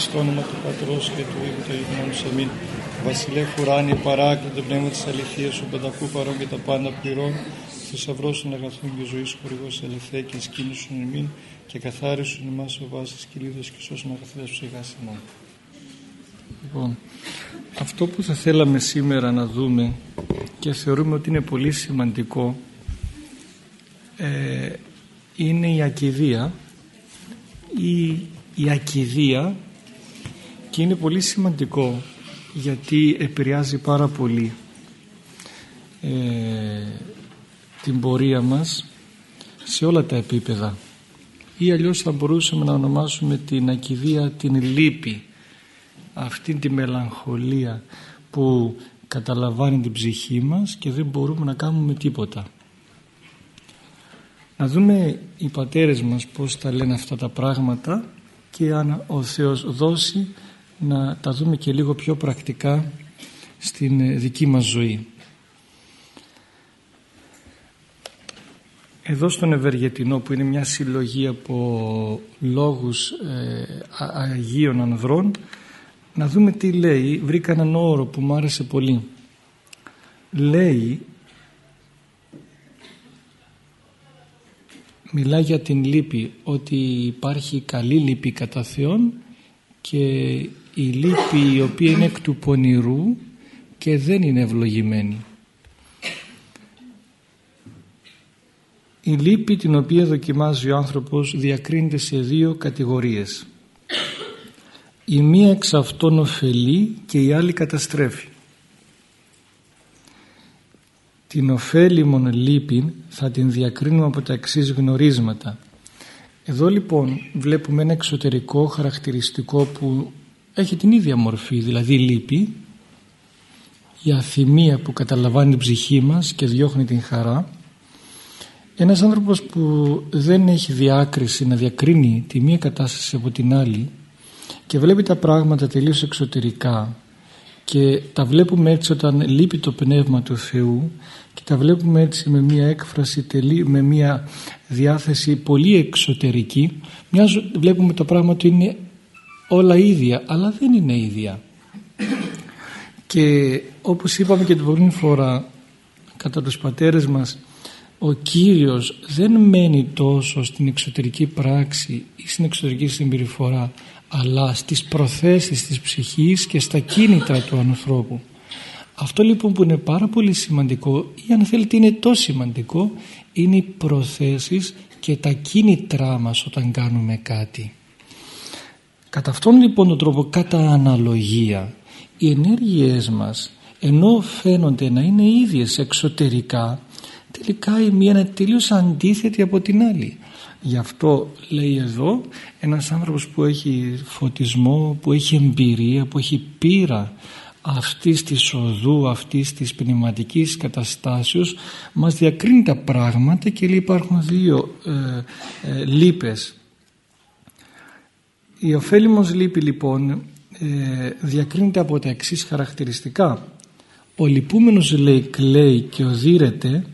στο όνομα του Πατρός και του Υιού του Αγίου Αμήν. Βασιλεύ ουράνιε παράκλητο πνεύμα της αληθείας, ο πανταχού παρόν και τα πάντα πληρών, θησαυρός των αγαθών και ζωής χορηγός ελευθέ και σκήνωσον εμήν και καθάρισον εμάς ο βάσης κυλίδος και σώσον αγαθές ψυχάς ημών. Λοιπόν, αυτό που θα θέλαμε σήμερα να δούμε και θεωρούμε ότι είναι πολύ σημαντικό ε, είναι η ακιδεία ή η ακιδεία και είναι πολύ σημαντικό γιατί επηρεάζει πάρα πολύ ε, την πορεία μας σε όλα τα επίπεδα. Ή αλλιώς θα μπορούσαμε να ονομάσουμε την ακιδεία την λύπη αυτή τη μελαγχολία που καταλαμβάνει την ψυχή μας και δεν μπορούμε να κάνουμε τίποτα. Να δούμε οι πατέρες μας πως τα λένε αυτά τα πράγματα και αν ο Θεός δώσει να τα δούμε και λίγο πιο πρακτικά στην δική μας ζωή. Εδώ στον Ευεργετινό που είναι μια συλλογή από λόγους ε, Αγίων Ανδρών να δούμε τι λέει. Βρήκα έναν όρο που μου άρεσε πολύ. Λέει μιλά για την λύπη ότι υπάρχει καλή λύπη κατά Θεόν και η λύπη η οποία είναι εκ του πονηρού και δεν είναι ευλογημένη. Η λύπη την οποία δοκιμάζει ο άνθρωπος διακρίνεται σε δύο κατηγορίες. Η μία εξ αυτών ωφελεί και η άλλη καταστρέφει την ωφέλιμον λύπη θα την διακρίνουμε από τα εξής γνωρίσματα. Εδώ λοιπόν βλέπουμε ένα εξωτερικό χαρακτηριστικό που έχει την ίδια μορφή, δηλαδή λύπη, η αθυμία που καταλαμβάνει την ψυχή μας και διώχνει την χαρά. Ένας άνθρωπος που δεν έχει διάκριση να διακρίνει τη μία κατάσταση από την άλλη και βλέπει τα πράγματα τελείως εξωτερικά και τα βλέπουμε έτσι όταν λείπει το Πνεύμα του Θεού και τα βλέπουμε έτσι με μια έκφραση με μια διάθεση πολύ εξωτερική μοιάζω, βλέπουμε το πράγμα ότι είναι όλα ίδια αλλά δεν είναι ίδια και όπως είπαμε και την προηγούμενη φορά κατά τους πατέρες μας ο Κύριος δεν μένει τόσο στην εξωτερική πράξη ή στην εξωτερική συμπεριφορά αλλά στις προθέσεις της ψυχής και στα κίνητρα του ανθρώπου. Αυτό λοιπόν που είναι πάρα πολύ σημαντικό ή αν θέλετε είναι τόσο σημαντικό είναι οι προθέσεις και τα κίνητρά μας όταν κάνουμε κάτι. Κατά αυτόν λοιπόν τον τρόπο κατά αναλογία οι ενέργειές μας ενώ φαίνονται να είναι ίδιες εξωτερικά τελικά η μία είναι τελείως αντίθετη από την άλλη Γι' αυτό λέει εδώ ένας άνθρωπος που έχει φωτισμό, που έχει εμπειρία, που έχει πείρα αυτής της οδού, αυτής της πνευματικής καταστάσεως μας διακρίνει τα πράγματα και λέει υπάρχουν δύο ε, ε, λύπες. Η ωφέλιμος λύπη λοιπόν ε, διακρίνεται από τα εξής χαρακτηριστικά. Ο λυπούμενος λέει κλαίει και οδύρεται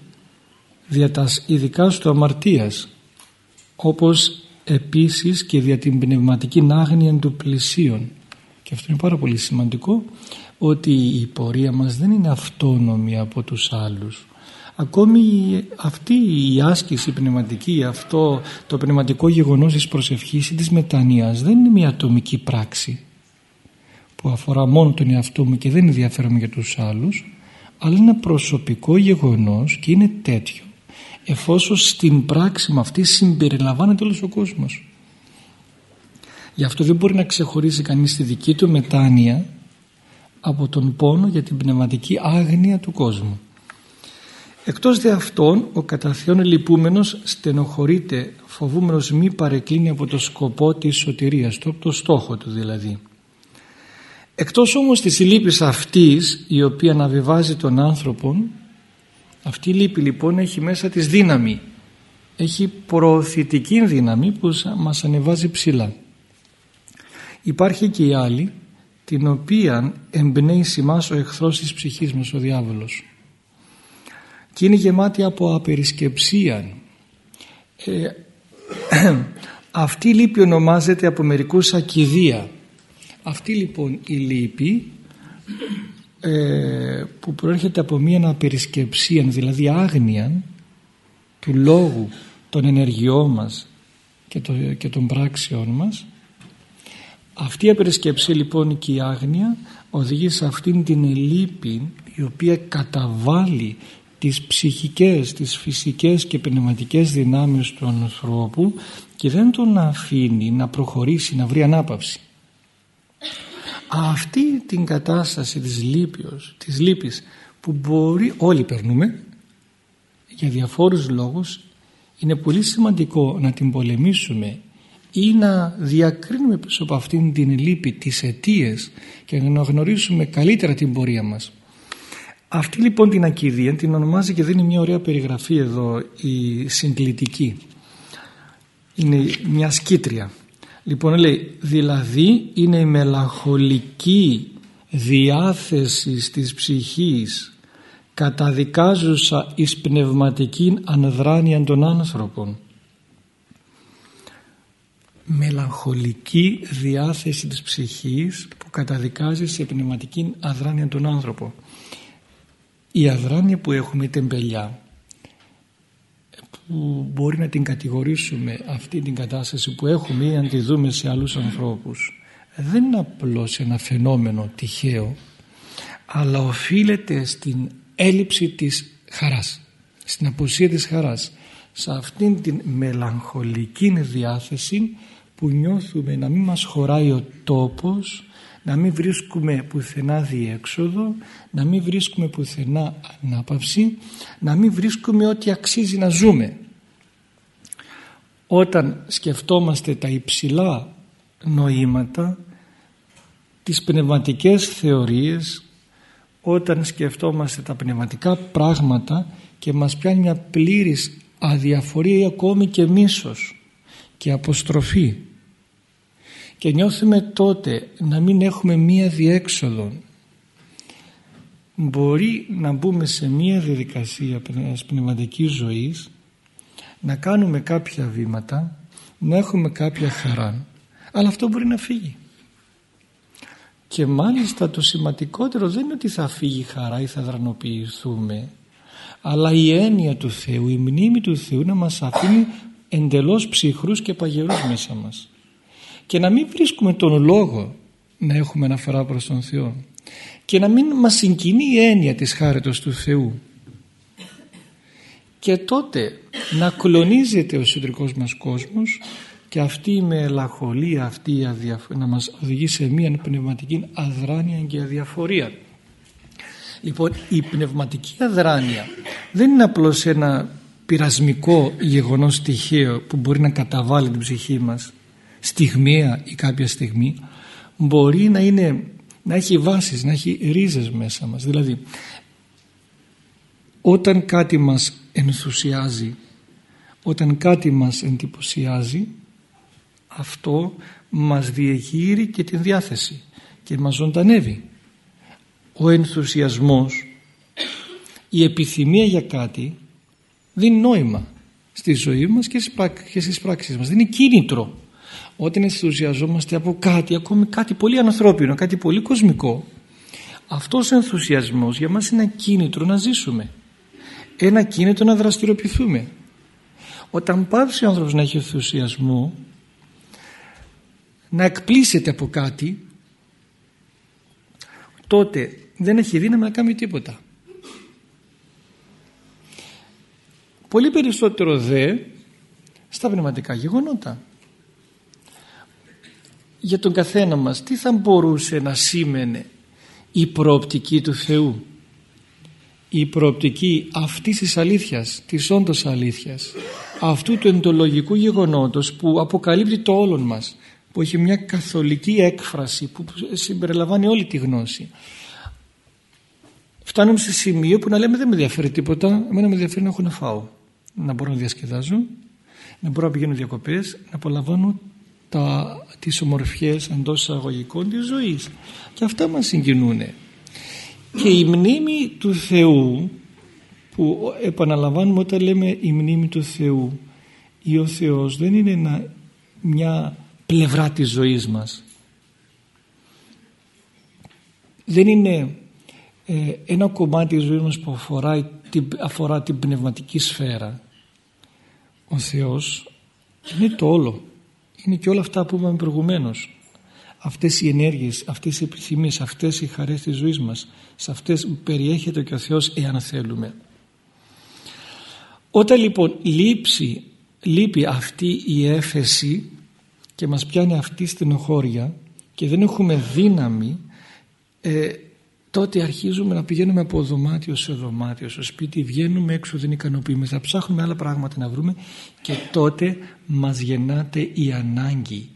δια τας ειδικά του αμαρτίας όπως επίσης και δια την πνευματική άγνοια του πλησίων και αυτό είναι πάρα πολύ σημαντικό ότι η πορεία μας δεν είναι αυτόνομη από τους άλλους ακόμη αυτή η άσκηση πνευματική αυτό το πνευματικό γεγονός της προσευχής ή της μετανοίας δεν είναι μια ατομική πράξη που αφορά μόνο τον εαυτό μου και δεν ενδιαφέρομαι για τους άλλους αλλά είναι ένα προσωπικό γεγονός και είναι τέτοιο εφόσον στην πράξη με αυτή συμπεριλαμβάνεται όλος ο κόσμος. Γι' αυτό δεν μπορεί να ξεχωρίσει κανείς τη δική του μετάνοια από τον πόνο για την πνευματική άγνοια του κόσμου. Εκτός δε αυτών, ο καταθιών λυπούμενος στενοχωρείται φοβούμενος μη παρεκκλίνει από το σκοπό της σωτηρίας του, από το στόχο του δηλαδή. Εκτός όμως της λύπης αυτής η οποία αναβιβάζει τον άνθρωπον αυτή η λύπη λοιπόν έχει μέσα της δύναμη. Έχει προωθητική δύναμη που μας ανεβάζει ψηλά. Υπάρχει και η άλλη την οποία εμπνέει σημάς ο εχθρός της ψυχής μας, ο διάβολος. Και είναι γεμάτη από απερισκεψία. Ε, αυτή η λύπη ονομάζεται από μερικούς ακιδεία. Αυτή λοιπόν η λύπη ε, που προέρχεται από μία απερισκεψία δηλαδή άγνοια του λόγου των ενεργειών μας και, το, και των πράξεων μας αυτή η απερισκεψία λοιπόν και η άγνοια οδηγεί σε αυτήν την λύπη η οποία καταβάλει τις ψυχικές, τις φυσικές και πνευματικές δυνάμεις του ανθρώπου και δεν τον αφήνει να προχωρήσει, να βρει ανάπαυση. Αυτή την κατάσταση της λύπης, της λύπης που μπορεί όλοι περνούμε για διαφόρους λόγους είναι πολύ σημαντικό να την πολεμήσουμε ή να διακρίνουμε πίσω από αυτήν την λύπη τις αιτίες και να γνωρίσουμε καλύτερα την πορεία μας. Αυτή λοιπόν την ακίδια την ονομάζει και δίνει μια ωραία περιγραφή εδώ η συγκλητική. Είναι μια σκήτρια. Λοιπόν λέει δηλαδή είναι η μελαγχολική διάθεση της ψυχής καταδικάζουσα εις πνευματική ανδράνεια των άνθρωπων μελαγχολική διάθεση της ψυχής που καταδικάζει σε πνευματική αδράνεια τον άνθρωπο η αδράνεια που έχουμε η τεμπελιά που μπορεί να την κατηγορήσουμε αυτή την κατάσταση που έχουμε ή αν τη δούμε σε άλλους ανθρώπους δεν είναι απλώς ένα φαινόμενο τυχαίο αλλά οφείλεται στην έλλειψη της χαράς στην απουσία της χαράς. Σε αυτήν την μελαγχολική διάθεση που νιώθουμε να μην μας χωράει ο τόπος να μην βρίσκουμε πουθενά διέξοδο να μην βρίσκουμε πουθενά ανάπαυση να μην βρίσκουμε ότι αξίζει να ζούμε. Όταν σκεφτόμαστε τα υψηλά νοήματα τις πνευματικές θεωρίες όταν σκεφτόμαστε τα πνευματικά πράγματα και μας πιάνει μια πλήρης αδιαφορία ή ακόμη και μίσος και αποστροφή και νιώθουμε τότε να μην έχουμε μία διέξοδο. Μπορεί να μπούμε σε μία διαδικασία πνευματικής ζωής να κάνουμε κάποια βήματα να έχουμε κάποια χαρά αλλά αυτό μπορεί να φύγει. Και μάλιστα το σημαντικότερο δεν είναι ότι θα φύγει η χαρά ή θα δρανοποιηθούμε αλλά η έννοια του Θεού, η μνήμη του Θεού να μας αφήνει εντελώς ψυχρούς και παγερούς μέσα μας και να μην βρίσκουμε τον λόγο να έχουμε αναφορά προς τον Θεό. Και να μην μας συγκινεί η έννοια της χάρετος του Θεού. Και τότε να κλονίζεται ο εσωτερικός μας κόσμος και αυτή η μελαγχολία αυτή η να μας οδηγεί σε μια πνευματική αδράνεια και αδιαφορία. Λοιπόν η πνευματική αδράνεια δεν είναι απλώς ένα πειρασμικό γεγονός στοιχείο που μπορεί να καταβάλει την ψυχή μας στιγμία ή κάποια στιγμή μπορεί να, είναι, να έχει βάσεις, να έχει ρίζες μέσα μας. Δηλαδή όταν κάτι μας ενθουσιάζει, όταν κάτι μας εντυπωσιάζει αυτό μας διεγείρει και την διάθεση και μας ζωντανεύει. Ο ενθουσιασμός, η επιθυμία για κάτι δίνει νόημα στη ζωή μας και στις πράξεις μας. Δεν είναι κίνητρο όταν ενθουσιαζόμαστε από κάτι, ακόμη κάτι πολύ ανθρώπινο, κάτι πολύ κοσμικό, αυτός ο ενθουσιασμός για μας είναι ένα κίνητρο να ζήσουμε. Ένα κίνητρο να δραστηριοποιηθούμε. Όταν πάψει ο άνθρωπος να έχει ενθουσιασμό, να εκπλήσεται από κάτι, τότε δεν έχει δύναμη να κάνει τίποτα. Πολύ περισσότερο δε στα πνευματικά γεγονότα για τον καθένα μας. Τι θα μπορούσε να σήμαινε η προοπτική του Θεού; Η προοπτική αυτής της αλήθειας της όντως αλήθειας αυτού του εντολογικού γεγονότος που αποκαλύπτει το όλον μας που έχει μια καθολική έκφραση που συμπεριλαμβάνει όλη τη γνώση. Φτάνουμε σε σημείο που να λέμε δεν με ενδιαφέρει τίποτα. Εμένα με ενδιαφέρει να έχω να φάω. Να μπορώ να διασκεδάζω να μπορώ να πηγαίνω διακοπές να απολαμβάνω τα, τις ομορφιές εντός εισαγωγικών της ζωής και αυτά μας συγκινούν και η μνήμη του Θεού που επαναλαμβάνουμε όταν λέμε η μνήμη του Θεού ή ο Θεός δεν είναι μια πλευρά της ζωής μας δεν είναι ε, ένα κομμάτι της ζωής μας που αφορά την, αφορά την πνευματική σφαίρα. Ο Θεός είναι το όλο. Είναι και όλα αυτά που είπαμε προηγουμένως. Αυτές οι ενέργειες, αυτές οι επιθυμίες, αυτές οι χαρές της ζωής μας. Σε αυτές περιέχεται και ο Θεός εάν θέλουμε. Όταν λοιπόν λείψει, λείπει αυτή η έφεση και μας πιάνει αυτή η στενοχώρια και δεν έχουμε δύναμη ε, τότε αρχίζουμε να πηγαίνουμε από δωμάτιο σε δωμάτιο στο σπίτι βγαίνουμε έξω δεν ικανοποιούμε θα ψάχνουμε άλλα πράγματα να βρούμε και τότε μας γεννάται η ανάγκη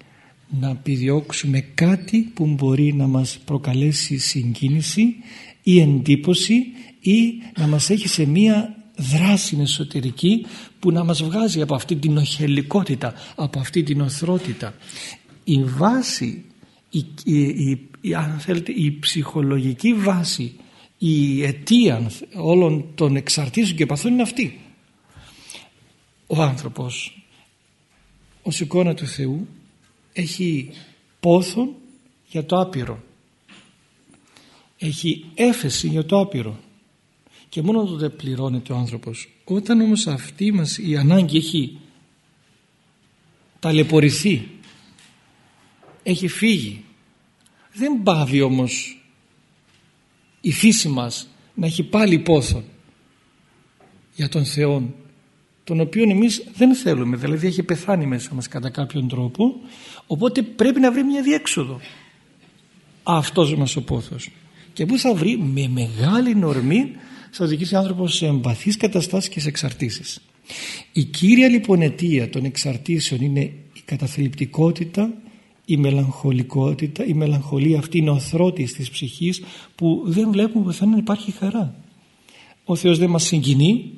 να επιδιώξουμε κάτι που μπορεί να μας προκαλέσει συγκίνηση ή εντύπωση ή να μας έχει σε μία δράση εσωτερική που να μας βγάζει από αυτή την οχελικότητα, από αυτή την οθρότητα. Η βάση, η, η, η, αν θέλετε, η ψυχολογική βάση, η αιτία όλων των εξαρτήσεων και παθών είναι αυτή. Ο άνθρωπος, ως εικόνα του Θεού, έχει πόθον για το άπειρο. Έχει έφεση για το άπειρο και μόνο τότε πληρώνεται ο άνθρωπος όταν όμως αυτή μας η ανάγκη έχει ταλαιπωρηθεί έχει φύγει. Δεν πάβει όμως η φύση μας να έχει πάλι πόθο για τον Θεό τον οποίο εμείς δεν θέλουμε. Δηλαδή έχει πεθάνει μέσα μας κατά κάποιον τρόπο οπότε πρέπει να βρει μια διέξοδο. Αυτός μας ο πόθος. Και που θα βρει; Με μεγάλη νορμή θα οδηγήσει άνθρωπος σε εμπαθείς καταστάσεις και σε εξαρτήσεις. Η κύρια λοιπόν αιτία των εξαρτήσεων είναι η καταθλιπτικότητα, η μελαγχολικότητα, η μελαγχολία αυτή είναι οθρότης της ψυχής που δεν βλέπουμε πουθενά να υπάρχει χαρά. Ο Θεός δεν μας συγκινεί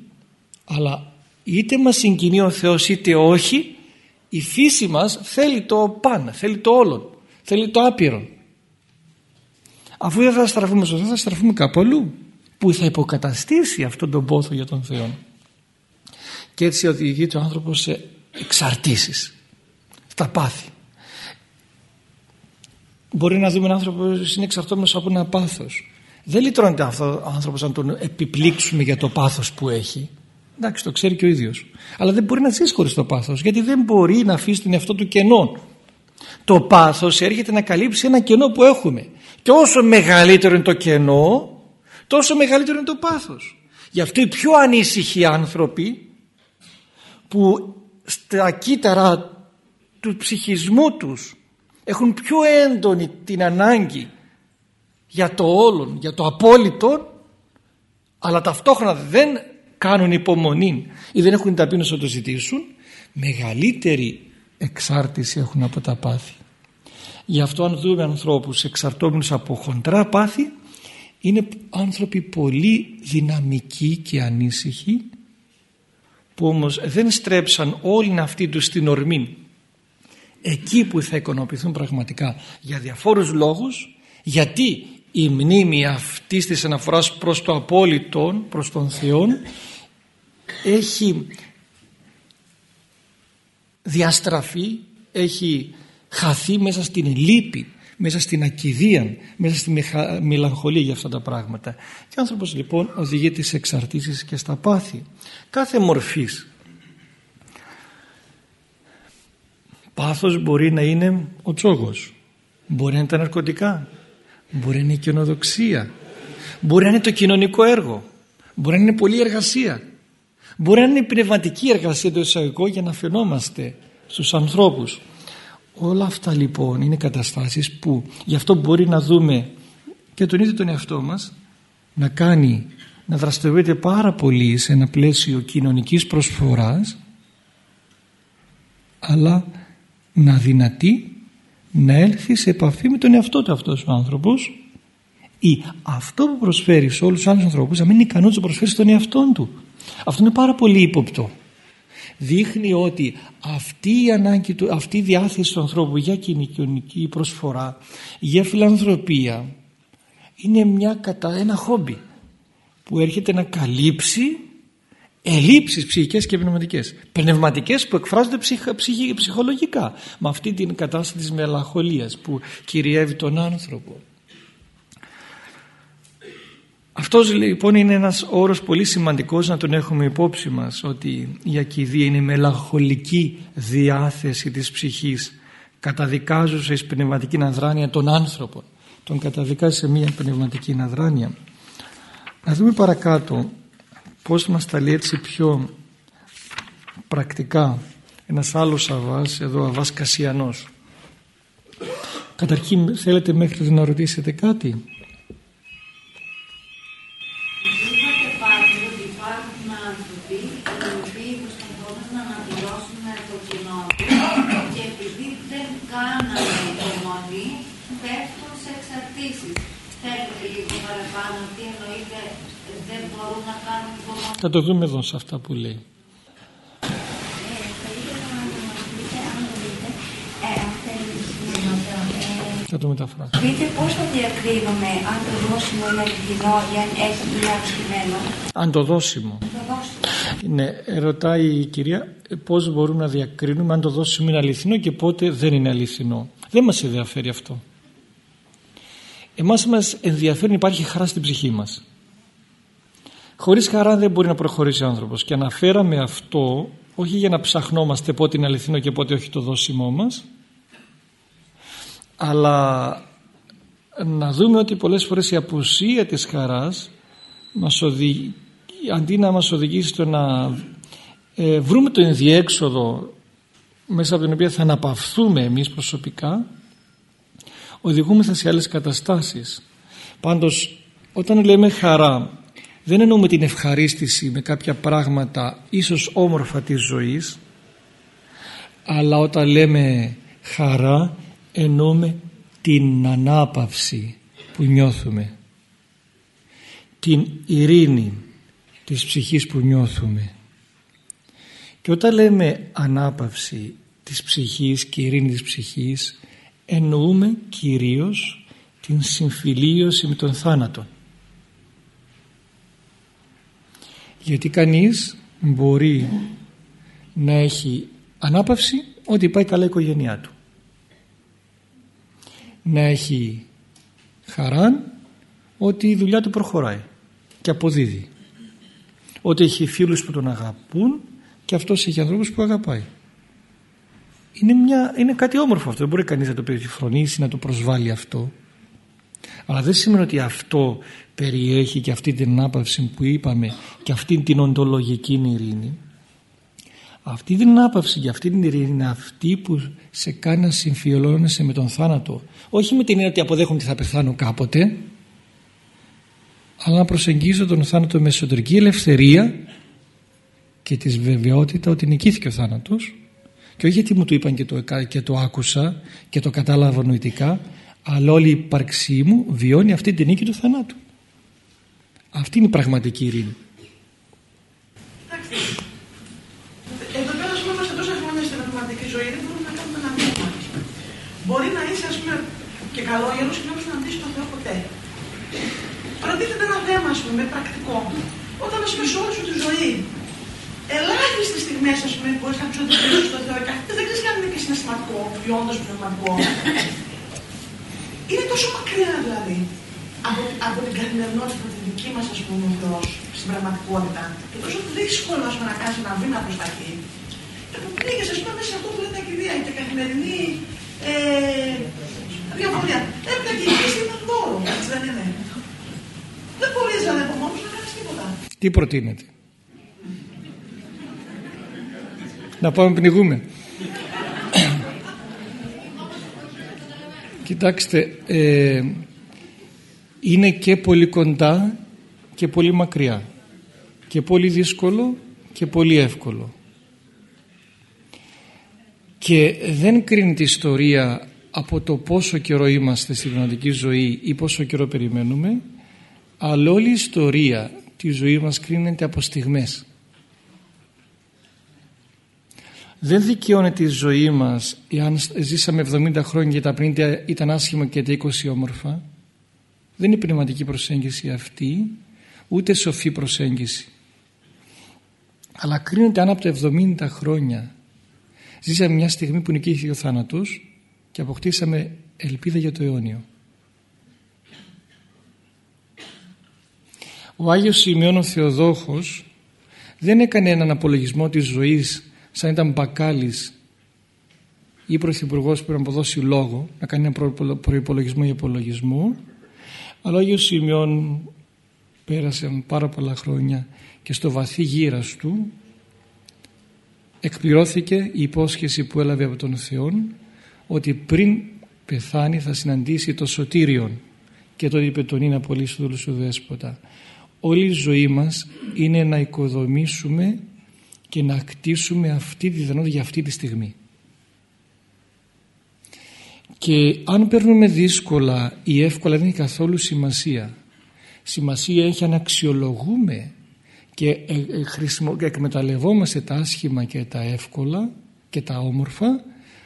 αλλά είτε μας συγκινεί ο Θεός είτε όχι η φύση μας θέλει το παν, θέλει το όλον, θέλει το άπειρο. Αφού δεν θα στραφούμε στο Θεό θα στραφούμε κάπου αλλού που θα υποκαταστήσει αυτόν τον πόθο για τον Θεό και έτσι οδηγεί το άνθρωπος σε εξαρτήσεις στα πάθη μπορεί να δούμε έναν άνθρωπο που είναι εξαρτώμενος από ένα πάθος. Δεν λυτρώνεται αυτό ο άνθρωπος να τον επιπλήξουμε για το πάθος που έχει. Εντάξει το ξέρει και ο ίδιος. Αλλά δεν μπορεί να ζήσει χωρίς το πάθος γιατί δεν μπορεί να αφήσει τον εαυτό του κενό το πάθος έρχεται να καλύψει ένα κενό που έχουμε. Και όσο μεγαλύτερο είναι το κενό τόσο μεγαλύτερο είναι το πάθος. Γι' αυτό οι πιο ανήσυχοι άνθρωποι που στα κύτταρα του ψυχισμού τους έχουν πιο έντονη την ανάγκη για το όλον, για το απόλυτο αλλά ταυτόχρονα δεν κάνουν υπομονή ή δεν έχουν ταπείνωση να το ζητήσουν μεγαλύτερη εξάρτηση έχουν από τα πάθη. Γι' αυτό αν δούμε ανθρώπους εξαρτώμενους από χοντρά πάθη είναι άνθρωποι πολύ δυναμικοί και ανήσυχοι που όμως δεν στρέψαν όλη αυτή τους την ορμή εκεί που θα εικονοποιηθούν πραγματικά για διαφόρους λόγους γιατί η μνήμη αυτής της αναφοράς προς το απόλυτο προς τον Θεό έχει διαστραφεί έχει χαθεί μέσα στην λύπη μέσα στην ακιδεία, μέσα στη μελαγχολία για αυτά τα πράγματα. Και ο άνθρωπος λοιπόν οδηγείται σε εξαρτήσεις και στα πάθη. Κάθε μορφής. Πάθος μπορεί να είναι ο τσόγος, μπορεί να είναι τα ναρκωτικά, μπορεί να είναι η κοινοδοξία, μπορεί να είναι το κοινωνικό έργο, μπορεί να είναι πολλή εργασία, μπορεί να είναι η πνευματική εργασία το εισαγωγικό για να φαινόμαστε στους ανθρώπους. Όλα αυτά λοιπόν είναι καταστάσεις που γι' αυτό μπορεί να δούμε και τον ίδιο τον εαυτό μας να κάνει, να δραστηριοποιείται πάρα πολύ σε ένα πλαίσιο κοινωνικής προσφοράς αλλά να δυνατεί να έλθει σε επαφή με τον εαυτό του αυτός ο άνθρωπος ή αυτό που προσφέρει σε όλους τους άλλους ανθρώπους να μην είναι ικανό να προσφέρει στον εαυτό του. Αυτό είναι πάρα πολύ ύποπτο δείχνει ότι αυτή η ανάγκη του, αυτή η διάθεση του ανθρώπου για κοινωνική προσφορά, για φιλανθρωπία είναι μια κατά ένα χόμπι που έρχεται να καλύψει ελλείψεις ψυχικές και πνευματικές. Πνευματικές που εκφράζονται ψυχολογικά με αυτή την κατάσταση της μελαγχολίας που κυριεύει τον άνθρωπο. αυτός λοιπόν είναι ένας όρος πολύ σημαντικός να τον έχουμε υπόψη μας ότι η ακιδεία είναι η μελαγχολική διάθεση της ψυχής καταδικάζουσα εις πνευματική αδράνεια των άνθρωπων τον καταδικάζει σε μια πνευματική αδράνεια να δούμε παρακάτω πώς μας τα λέει έτσι πιο πρακτικά ένας άλλος Αβάς εδώ Αβάς Κασιανός. Καταρχήν θέλετε μέχρι να ρωτήσετε κάτι; Θα το δούμε εδώ σε αυτά που λέει. Θα το μεταφράσω. Πείτε πώς θα διακρίνουμε αν το δώσιμο είναι αληθινό ή αν έχει είναι αρρωστημένο. Αν το δώσιμο. Το δώσιμο. Ναι, ρωτάει η κυρία πώς μπορούμε να διακρίνουμε αν το δώσιμο είναι αληθινό και πότε δεν είναι αληθινό. Δεν μας ενδιαφέρει αυτό. Εμάς μας ενδιαφέρει να υπάρχει χαρά στην ψυχή μας. Χωρίς χαρά δεν μπορεί να προχωρήσει ο άνθρωπος. Και αναφέραμε αυτό όχι για να ψαχνόμαστε πότε είναι αληθινό και πότε όχι το δώσιμό μας αλλά να δούμε ότι πολλές φορές η απουσία της χαράς μας οδηγεί, αντί να μας οδηγήσει στο να ε, βρούμε το ενδιέξοδο μέσα από την οποία θα αναπαυθούμε εμείς προσωπικά οδηγούμεθα σε άλλες καταστάσεις. Πάντως όταν λέμε χαρά δεν εννοούμε την ευχαρίστηση με κάποια πράγματα ίσως όμορφα της ζωής αλλά όταν λέμε χαρά εννοούμε την ανάπαυση που νιώθουμε την ειρήνη της ψυχής που νιώθουμε. Και όταν λέμε ανάπαυση της ψυχής και ειρήνη της ψυχής εννοούμε κυρίως την συμφιλίωση με τον θάνατο γιατί κανείς μπορεί να έχει ανάπαυση ότι πάει καλά η οικογένειά του. Να έχει χαρά ότι η δουλειά του προχωράει και αποδίδει. Ότι έχει φίλους που τον αγαπούν και αυτός έχει ανθρώπους που αγαπάει. Είναι, μια, είναι κάτι όμορφο αυτό. Δεν μπορεί κανείς να το περιφρονήσει να το προσβάλλει αυτό αλλά δεν σημαίνει ότι αυτό περιέχει και αυτή την άπαυση που είπαμε και αυτή την οντολογική ειρήνη. Αυτή την άπαυση και αυτή την ειρήνη είναι αυτή που σε κάνει να συμφιολώνεσαι με τον θάνατο. Όχι με την έννοια ότι αποδέχομαι ότι θα πεθάνω κάποτε, αλλά να προσεγγίζω τον θάνατο με εσωτερική ελευθερία και τη βεβαιότητα ότι νικήθηκε ο θάνατος και όχι γιατί μου το είπαν και το, και το άκουσα και το κατάλαβα νοητικά αλλά όλη η ύπαρξή μου βιώνει αυτή την νίκη του θανάτου. Αυτή είναι η πραγματική ειρήνη. Εδώ πέρα, πούμε, είμαστε τόσα χρόνια στην πραγματική ζωή, δεν μπορούμε να κάνουμε ένα βήμα. Μπορεί να είσαι, ας πούμε, και καλό γερό και να μην συναντήσεις τον Θεό ποτέ. Προτίθεται ένα θέμα, ας πούμε, πρακτικό. Όταν, ας πούμε, σε όλη σου τη ζωή, ελάχιστες στιγμές, ας πούμε, μπορείς να τους στον Θεό και αυτό δεν ξέρεις αν είναι και συναισθηματικό ή όντω πνευματικό. Είναι τόσο μακριά δηλαδή από, από την καθημερινότητα τη δική μας, ας πούμε, ο στην πραγματικότητα. Και τόσο δύσκολο πούμε, να κάνεις ένα βήμα προς τα εκεί. Και που πήγε, α πούμε, μέσα σε αυτό που λένε τα κηδεία, η καθημερινή ε, διαφορία. Έπειτα και η είναι ένα δώρο, έτσι δεν είναι. Δεν μπορείς δηλαδή από μόνος να κάνεις τίποτα. Τι προτείνετε; να πάμε πνιγούμε. Κοιτάξτε, ε, είναι και πολύ κοντά και πολύ μακριά. Και πολύ δύσκολο και πολύ εύκολο. Και δεν κρίνει τη ιστορία από το πόσο καιρό είμαστε στη πνευματική ζωή ή πόσο καιρό περιμένουμε αλλά όλη η ιστορία τη ζωή μας κρίνεται από στιγμές δεν δικαιώνεται η ζωή μας εάν ζήσαμε 70 χρόνια και τα 50 ήταν άσχημα και τα 20 όμορφα. Δεν είναι πνευματική προσέγγιση αυτή ούτε σοφή προσέγγιση. Αλλά κρίνεται αν από τα 70 χρόνια ζήσαμε μια στιγμή που νικήθηκε ο θάνατος και αποκτήσαμε ελπίδα για το αιώνιο. Ο Άγιος Σημειών ο Θεοδόχος δεν έκανε έναν απολογισμό της ζωής σαν ήταν μπακάλης ή πρωθυπουργός που πρέπει να αποδώσει λόγο να κάνει ένα προϋπολογισμό ή απολογισμό αλλά ο Άγιος Σημειών πέρασε πάρα πολλά χρόνια και στο βαθύ γύρας του εκπληρώθηκε η υπόσχεση που έλαβε από τον Θεό ότι πριν πεθάνει θα συναντήσει το σωτήριον. Και τότε είπε τον είναι πολύ σου δέσποτα. Όλη η ζωή μας είναι να οικοδομήσουμε και να κτίσουμε αυτή τη δυνατότητα για αυτή τη στιγμή και αν παίρνουμε δύσκολα ή εύκολα δεν έχει καθόλου σημασία σημασία έχει αν αξιολογούμε και ε, ε, εκμεταλλευόμαστε τα άσχημα και τα εύκολα και τα όμορφα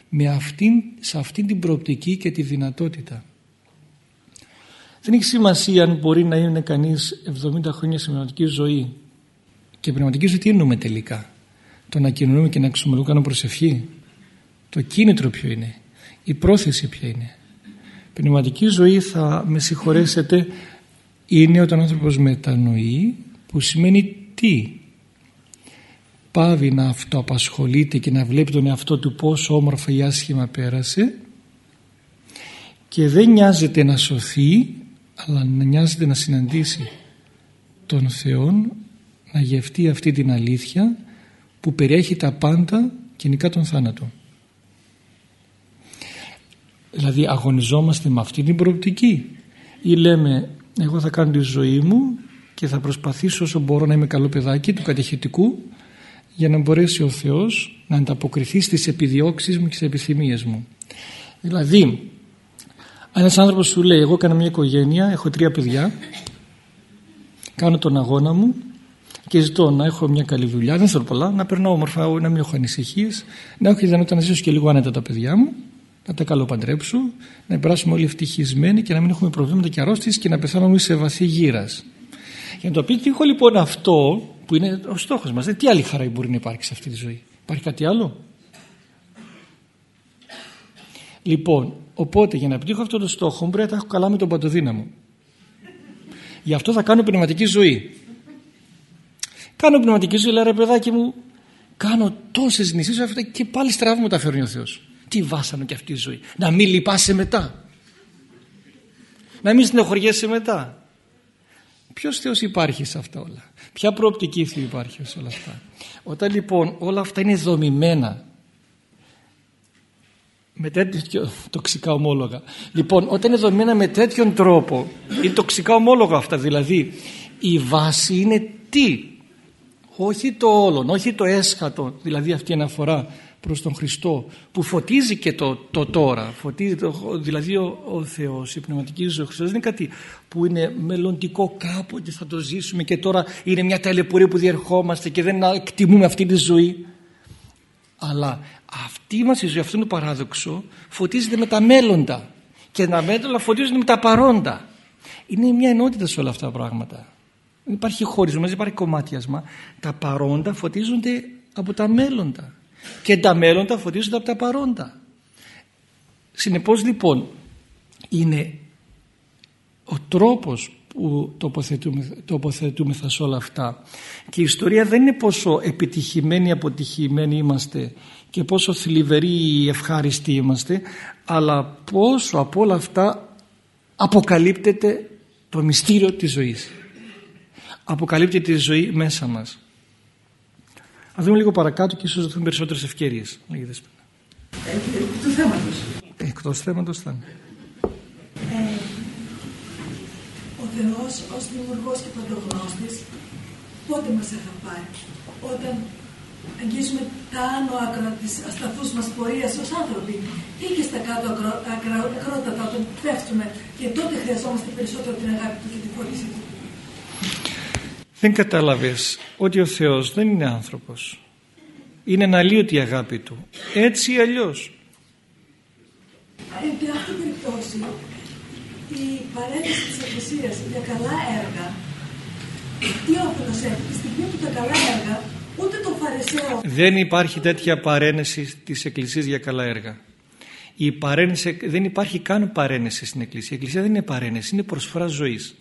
με αυτήν, σε αυτήν την προοπτική και τη δυνατότητα. Δεν έχει σημασία αν μπορεί να είναι κανείς 70 χρόνια σε πνευματική ζωή και πνευματική ζωή τι εννοούμε τελικά; Το να κοινωνούμε και να ξομολογούμε προσευχή. Το κίνητρο ποιο είναι. Η πρόθεση ποια είναι. Πνευματική ζωή θα με συγχωρέσετε είναι όταν ο άνθρωπος μετανοεί που σημαίνει τι πάβει να αυτοαπασχολείται και να βλέπει τον εαυτό του πόσο όμορφα ή άσχημα πέρασε και δεν νοιάζεται να σωθεί αλλά να νοιάζεται να συναντήσει τον Θεό να γευτεί αυτή την αλήθεια που περιέχει τα πάντα γενικά τον θάνατο. Δηλαδή αγωνιζόμαστε με αυτή την προοπτική ή λέμε εγώ θα κάνω τη ζωή μου και θα προσπαθήσω όσο μπορώ να είμαι καλό παιδάκι του κατεχητικού για να μπορέσει ο Θεός να ανταποκριθεί στις επιδιώξεις μου και στις επιθυμίες μου. Δηλαδή, ένας άνθρωπος σου λέει εγώ έκανα μια οικογένεια, έχω τρία παιδιά, κάνω τον αγώνα μου και ζητώ να έχω μια καλή δουλειά, δεν θέλω πολλά, να περνάω όμορφα, να μην έχω ανησυχίες, να έχω τη δυνατότητα να ζήσω και λίγο άνετα τα παιδιά μου, να τα καλοπαντρέψω, να περάσουμε όλοι ευτυχισμένοι και να μην έχουμε προβλήματα και αρρώστιες και να πεθάνουμε σε βαθύ γύρας. Για να το πει έχω λοιπόν αυτό που είναι ο στόχος μας. Τι άλλη χαρά μπορεί να υπάρξει σε αυτή τη ζωή; Υπάρχει κάτι άλλο; Λοιπόν, οπότε για να επιτύχω αυτό το στόχο μου πρέπει να τα έχω καλά με τον παντοδύναμο. Γι' αυτό θα κάνω πνευματική ζωή. Κάνω πνευματική ζωή, λέει ρε παιδάκι μου, κάνω τόσες νησίες αυτά και πάλι στραβά μου τα φέρνει ο Θεός. Τι βάσανο και αυτή η ζωή. Να μην λυπάσαι μετά. Να μην στενοχωριέσαι μετά. Ποιος Θεός υπάρχει σε αυτά όλα; Ποια προοπτική Θεού υπάρχει σε όλα αυτά; Όταν λοιπόν όλα αυτά είναι δομημένα με τέτοιο τοξικά ομόλογα. Λοιπόν, όταν είναι δομημένα με τέτοιον τρόπο, είναι τοξικά ομόλογα αυτά, δηλαδή η βάση είναι τι; Όχι το όλον, όχι το έσχατο, δηλαδή αυτή η αναφορά προς τον Χριστό που φωτίζει και το, το τώρα. Φωτίζει το, δηλαδή ο, ο Θεός η πνευματική ζωή ο Χριστός. Δεν είναι κάτι που είναι μελλοντικό κάποτε θα το ζήσουμε και τώρα είναι μια ταλαιπωρία που διερχόμαστε και δεν εκτιμούμε αυτή τη ζωή. Αλλά αυτή μας η ζωή αυτό είναι το παράδοξο φωτίζεται με τα μέλλοντα. Και τα μέλλοντα φωτίζονται με τα παρόντα. Είναι μια ενότητα σε όλα αυτά τα πράγματα δεν υπάρχει χωρισμό, δεν υπάρχει κομμάτιασμα τα παρόντα φωτίζονται από τα μέλλοντα. Και τα μέλλοντα φωτίζονται από τα παρόντα. Συνεπώς λοιπόν είναι ο τρόπος που τοποθετούμε, τοποθετούμεθα σε όλα αυτά. Και η ιστορία δεν είναι πόσο επιτυχημένοι αποτυχημένοι είμαστε και πόσο θλιβεροί ή ευχάριστοι είμαστε αλλά πόσο από όλα αυτά αποκαλύπτεται το μυστήριο της ζωής αποκαλύπτεται τη ζωή μέσα μας Α δούμε λίγο παρακάτω και ίσως δοθούν περισσότερες ευκαιρίες. Εκτό του θέματος. Εκτός θέματος θα είναι. Ε, ο Θεός ως δημιουργός και παντογνώστη πότε μας αγαπάει, όταν αγγίζουμε τα άνω άκρα της ασταθούς μας πορείας ως άνθρωποι ή και στα κάτω ακρότατα όταν πέφτουμε και τότε χρειαζόμαστε περισσότερο την αγάπη του και την φώτιση του δεν κατάλαβες ότι ο Θεός δεν είναι άνθρωπος. Είναι αναλύωτη η αγάπη Του. Έτσι ή αλλιώς. Εν αυτή περιπτώσει, η παρένθεση της Εκκλησίας για καλά έργα, τι όφελος έχει, τη στιγμή που τα καλά έργα, ούτε το Φαρισαίο... Δεν υπάρχει τέτοια παρένεση της Εκκλησίας για καλά έργα. Η παρένεση, δεν υπάρχει καν παρένεση στην Εκκλησία. Η Εκκλησία δεν είναι παρένεση, είναι προσφορά ζωής.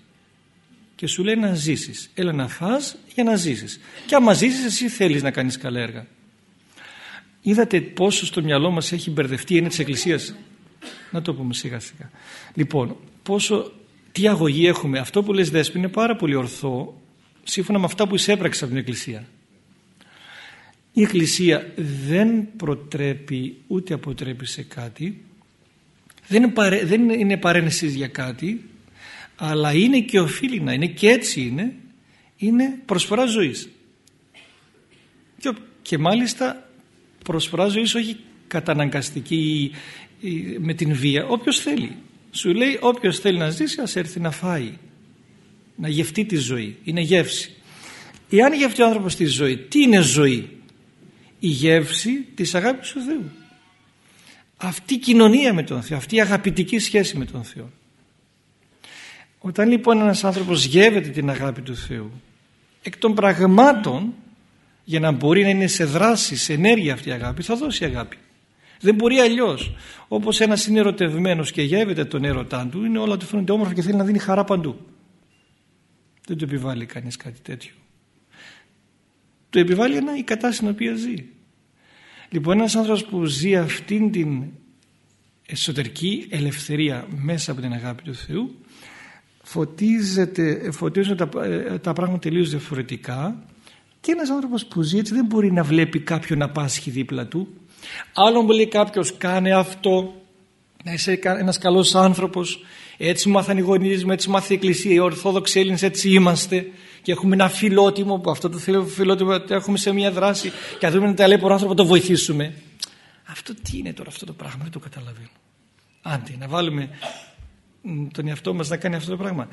Και σου λέει να ζήσεις. Έλα να φας για να ζήσεις. Και άμα ζήσεις εσύ θέλεις να κάνεις καλά έργα. Είδατε πόσο στο μυαλό μας έχει μπερδευτεί η έννοια της Εκκλησίας; Να το πούμε σιγά σιγά. Λοιπόν, πόσο, τι αγωγή έχουμε. Αυτό που λες Δέσποι είναι πάρα πολύ ορθό σύμφωνα με αυτά που εισέπραξε από την Εκκλησία. Η Εκκλησία δεν προτρέπει ούτε αποτρέπει σε κάτι δεν είναι, παρέ, δεν είναι παρένεσης για κάτι αλλά είναι και οφείλει να είναι και έτσι είναι είναι προσφορά ζωής. Και, και μάλιστα προσφορά ζωής όχι καταναγκαστική με την βία. Όποιος θέλει. Σου λέει όποιος θέλει να ζήσει ας έρθει να φάει να γευτεί τη ζωή είναι γεύση. Εάν γευτεί ο άνθρωπος τη ζωή τι είναι ζωή; Η γεύση της αγάπης του Θεού. Αυτή η κοινωνία με τον Θεό αυτή η αγαπητική σχέση με τον Θεό όταν λοιπόν ένας άνθρωπος γεύεται την αγάπη του Θεού εκ των πραγμάτων για να μπορεί να είναι σε δράση, σε ενέργεια αυτή η αγάπη θα δώσει αγάπη δεν μπορεί αλλιώς. Όπως ένας είναι ερωτευμένος και γεύεται τον έρωτά του, είναι όλα του φαίνονται όμορφα και θέλει να δίνει χαρά παντού. Δεν το επιβάλλει κανείς κάτι τέτοιο. Το επιβάλλει ένα, η κατάσταση στην οποία ζει. Λοιπόν, ένας άνθρωπος που ζει αυτήν την εσωτερική ελευθερία μέσα από την αγάπη του Θεού, φωτίζεται, φωτίζουν τα, ε, τα πράγματα τελείως διαφορετικά και ένας άνθρωπος που ζει έτσι δεν μπορεί να βλέπει κάποιον να πάσχει δίπλα του Άλλον που λέει κάποιος κάνε αυτό, να είσαι ένας καλός άνθρωπος, έτσι μάθαν οι γονείς μου, έτσι μάθει η Εκκλησία, οι Ορθόδοξοι Έλληνες έτσι είμαστε και έχουμε ένα φιλότιμο που αυτό το φιλότιμο το έχουμε σε μια δράση και αν δούμε ένα ταλέπορο άνθρωπο το βοηθήσουμε. Αυτό τι είναι τώρα αυτό το πράγμα, δεν το καταλαβαίνω. Άντε, να βάλουμε τον εαυτό μας να κάνει αυτό το πράγμα.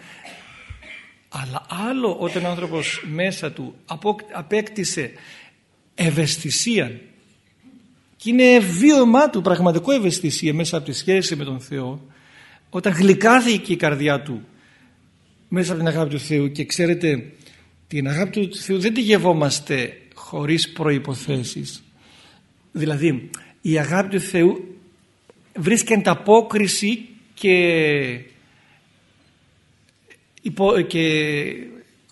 Αλλά άλλο όταν ο άνθρωπος μέσα του απέκτησε ευαισθησία και είναι βίωμά του πραγματικό ευαισθησία μέσα από τη σχέση με τον Θεό όταν γλυκάθηκε η καρδιά του μέσα από την αγάπη του Θεού και ξέρετε την αγάπη του Θεού δεν τη γευόμαστε χωρίς προϋποθέσεις δηλαδή η αγάπη του Θεού βρίσκει ανταπόκριση και, και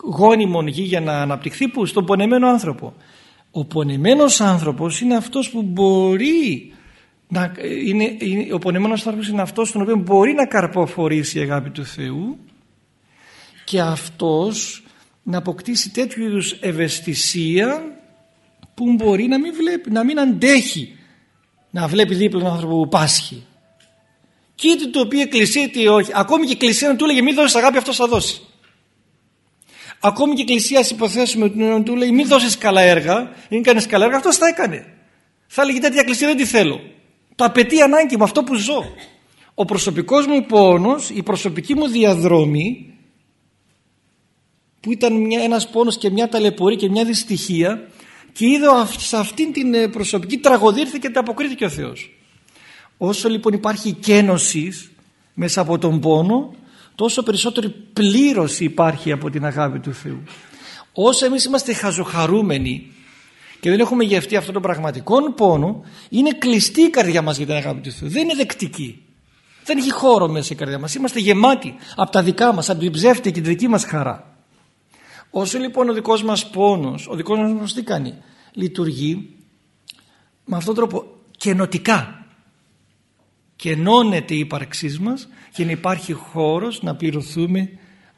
γόνιμον γη για να αναπτυχθεί που στον πονεμένο άνθρωπο ο πονεμένος άνθρωπος είναι αυτός που μπορεί να, είναι, είναι, ο πονεμένος άνθρωπος είναι αυτός στον οποίο μπορεί να καρποφορήσει η αγάπη του Θεού και αυτός να αποκτήσει τέτοιου είδους ευαισθησία που μπορεί να μην, βλέπει, να μην αντέχει να βλέπει δίπλα έναν άνθρωπο που πάσχει. Και είτε το οποίο εκκλησία είτε όχι, ακόμη και η εκκλησία να του έλεγε μη δώσεις αγάπη αυτός θα δώσει. Ακόμη και η Εκκλησία υποθέσουμε ότι του λέει μην δώσεις καλά έργα, μην κάνεις καλά έργα, αυτός θα έκανε. Θα έλεγε τέτοια Εκκλησία δεν τη θέλω. Το απαιτεί ανάγκη με αυτό που ζω. Ο προσωπικός μου πόνος, η προσωπική μου διαδρομή που ήταν μια, ένας πόνος και μια ταλαιπωρή και μια δυστυχία και είδα σε αυτήν την ε, προσωπική τραγωδία ήρθε και αποκρίθηκε ο Θεός. Όσο λοιπόν υπάρχει κένωσης μέσα από τον πόνο τόσο περισσότερη πλήρωση υπάρχει από την αγάπη του Θεού. Όσο εμείς είμαστε χαζοχαρούμενοι και δεν έχουμε γευτεί αυτόν τον πραγματικό πόνο, είναι κλειστή η καρδιά μας για την αγάπη του Θεού. Δεν είναι δεκτική. Δεν έχει χώρο μέσα η καρδιά μας. Είμαστε γεμάτοι από τα δικά μας, από την ψεύτη και τη δική μας χαρά. Όσο λοιπόν ο δικός μας πόνος, ο δικός μας πόνος τι κάνει, λειτουργεί με αυτόν τον τρόπο καινοτικά κενώνεται η ύπαρξής μας και να υπάρχει χώρος να πληρωθούμε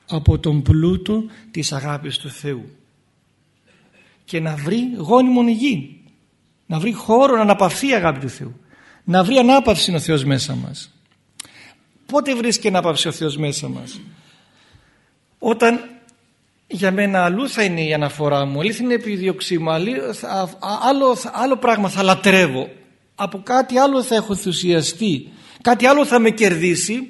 από τον πλούτο της αγάπης του Θεού. Και να βρει γόνιμον γη να βρει χώρο να αναπαυθεί η αγάπη του Θεού. Να βρει ανάπαυση ο Θεός μέσα μας. Πότε βρίσκει ανάπαυση ο Θεός μέσα μας; Όταν για μένα αλλού θα είναι η αναφορά μου. Αλήθεια είναι επιδίωξή μου. Άλλο, άλλο πράγμα θα λατρεύω. Από κάτι άλλο θα έχω ενθουσιαστεί κάτι άλλο θα με κερδίσει.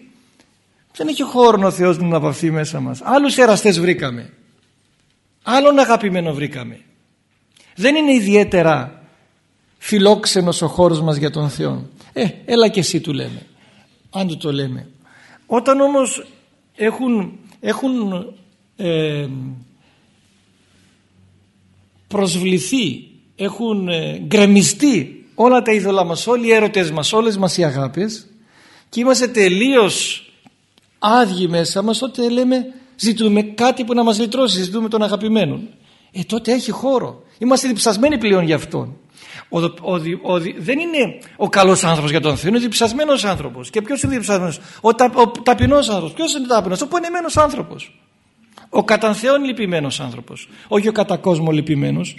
Δεν έχει χώρο ο Θεός να βαφθεί μέσα μας. Άλλους εραστές βρήκαμε. Άλλον αγαπημένο βρήκαμε. Δεν είναι ιδιαίτερα φιλόξενος ο χώρος μας για τον Θεό. Ε έλα και εσύ του λέμε. Αν του το λέμε. Όταν όμως έχουν, έχουν ε, προσβληθεί έχουν ε, γκρεμιστεί όλα τα είδωλα μας, όλοι οι έρωτες μας, όλες μας οι αγάπες και είμαστε τελείως άδειοι μέσα μας τότε λέμε ζητούμε κάτι που να μας λυτρώσει, ζητούμε τον αγαπημένο. Ε τότε έχει χώρο. Είμαστε διψασμένοι πλέον γι' αυτόν. Ο, ο, ο, δεν είναι ο καλός άνθρωπος για τον Θεό, είναι ο διψασμένος άνθρωπος. Και ποιος είναι ο διψασμένος, ο, τα, ο ταπεινός άνθρωπος. Ποιος είναι ο ταπεινός, ο πονεμένος άνθρωπος. Ο κατά Θεόν λυπημένος άνθρωπος, όχι ο κατά κόσμο λυπημένος.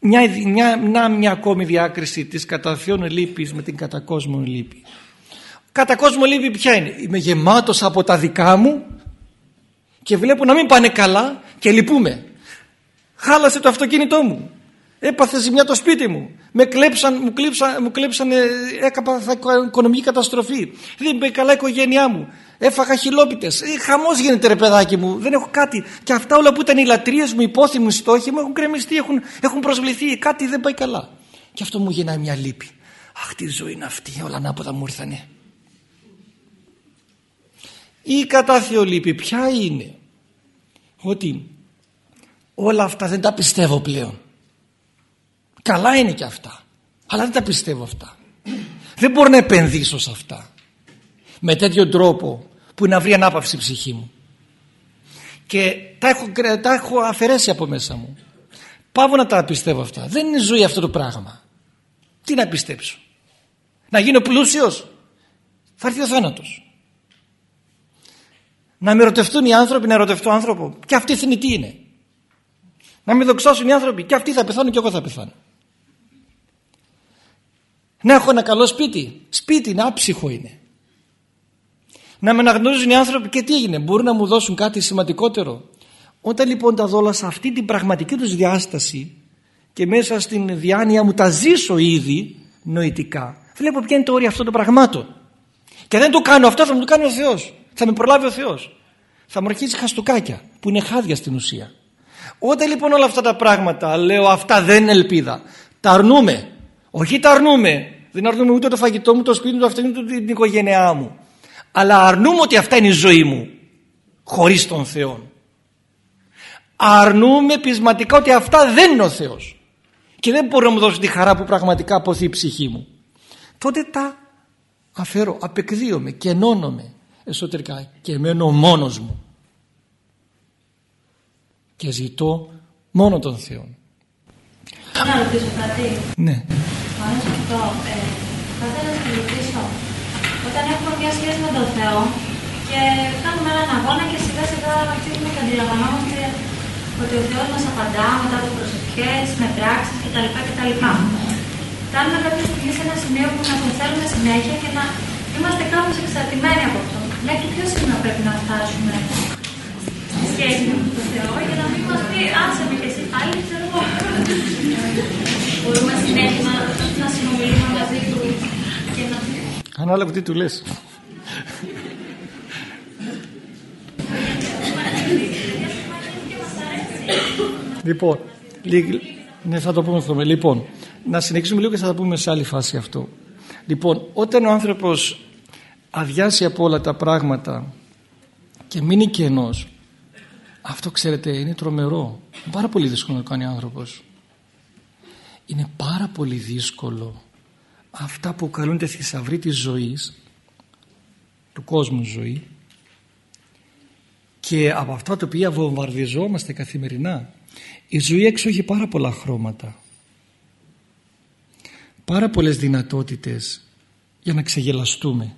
Μια, μια, μια, μια ακόμη διάκριση της κατά Θεόν λύπης με την κατά κόσμο λύπη. Κατά κόσμο λύπη ποια είναι; Είμαι γεμάτος από τα δικά μου και βλέπω να μην πάνε καλά και λυπούμε. Χάλασε το αυτοκίνητό μου. Έπαθε ζημιά το σπίτι μου. Με κλέψαν, μου κλέψαν, μου κλέψαν έκαπα οικονομική καταστροφή. Δεν είπε καλά η οικογένειά μου. Έφαγα χιλόπιτες. Ε, χαμός γίνεται ρε παιδάκι μου. Δεν έχω κάτι. Και αυτά όλα που ήταν οι λατρείες μου, οι πόθοι μου, οι στόχοι μου έχουν κρεμιστεί, έχουν, έχουν προσβληθεί. Κάτι δεν πάει καλά. Και αυτό μου γεννάει μια λύπη. Αχ τι ζωή είναι αυτή. Όλα ανάποδα μου ήρθανε. Η κατά θεολύπη ποια είναι; Ότι όλα αυτά δεν τα πιστεύω πλέον. Καλά είναι και αυτά. Αλλά δεν τα πιστεύω αυτά. Δεν μπορώ να επενδύσω σε αυτά. Με τέτοιο τρόπο που να βρει ανάπαυση η ψυχή μου. Και τα έχω, τα έχω αφαιρέσει από μέσα μου. Πάω να τα πιστεύω αυτά. Δεν είναι ζωή αυτό το πράγμα. Τι να πιστέψω. Να γίνω πλούσιος. Θα έρθει ο θάνατος. Να με ερωτευτούν οι άνθρωποι να ερωτευτώ άνθρωπο. Και αυτή θνητή είναι. Να με δοξάσουν οι άνθρωποι. Και αυτοί θα πεθάνουν και εγώ θα πεθάνω. Να έχω ένα καλό σπίτι. Σπίτι είναι άψυχο είναι. Να με αναγνωρίζουν οι άνθρωποι και τι έγινε. Μπορούν να μου δώσουν κάτι σημαντικότερο. Όταν λοιπόν τα δω σε αυτή την πραγματική τους διάσταση και μέσα στην διάνοια μου τα ζήσω ήδη νοητικά βλέπω ποια είναι το όριο αυτών των πραγμάτων. Και δεν το κάνω αυτό θα μου το κάνει ο Θεός. Θα με προλάβει ο Θεός. Θα μου αρχίσει χαστούκάκια που είναι χάδια στην ουσία. Όταν λοιπόν όλα αυτά τα πράγματα λέω αυτά δεν είναι ελπίδα. Τα αρνούμε. Όχι τα αρνούμε. Δεν αρνούμε ούτε το φαγητό μου, το σπίτι μου, το αυτοκίνητο, την οικογένειά μου. Αλλά αρνούμε ότι αυτά είναι η ζωή μου. Χωρίς τον Θεό. Αρνούμε πεισματικά ότι αυτά δεν είναι ο Θεός. Και δεν μπορεί να μου δώσει τη χαρά που πραγματικά αποθεί η ψυχή μου. Τότε τα αφαιρώ, απεκδίωμαι και ενώνομαι εσωτερικά και μένω μόνος μου. Και ζητώ μόνο τον Θεό. Να ρωτήσω κάτι. Ναι. Μ' αρέσει αυτό. Ε, θα ήθελα να ρωτήσω. Όταν έχουμε μια σχέση με τον Θεό και κάνουμε έναν αγώνα και σιγά σιγά αρχίζουμε και αντιλαμβανόμαστε ότι ο Θεός μας απαντά μετά από προσευχές, με πράξεις κτλ. κτλ. Κάνουμε κάποια στιγμή σε ένα σημείο που να τον θέλουμε συνέχεια και να είμαστε κάπως εξαρτημένοι από αυτό. Μέχρι ποιο σημείο πρέπει να φτάσουμε; στη σχέση με τον Θεό για να μην μας πει άσε με και εσύ πάλι, ξέρω εγώ. Μπορούμε συνέχεια να, να συνομιλούμε μαζί του και να... Ανάλογα τι του λες. λοιπόν, ναι, θα το πούμε αυτό. Λοιπόν, να συνεχίσουμε λίγο και θα το πούμε σε άλλη φάση αυτό. Λοιπόν, όταν ο άνθρωπος αδειάσει από όλα τα πράγματα και μείνει κενός, αυτό ξέρετε είναι τρομερό. Είναι πάρα πολύ δύσκολο να το κάνει ο άνθρωπος. Είναι πάρα πολύ δύσκολο αυτά που καλούνται θησαυροί της ζωής, του κόσμου ζωή, και από αυτά τα οποία βομβαρδιζόμαστε καθημερινά. Η ζωή έξω έχει πάρα πολλά χρώματα. Πάρα πολλές δυνατότητες για να ξεγελαστούμε.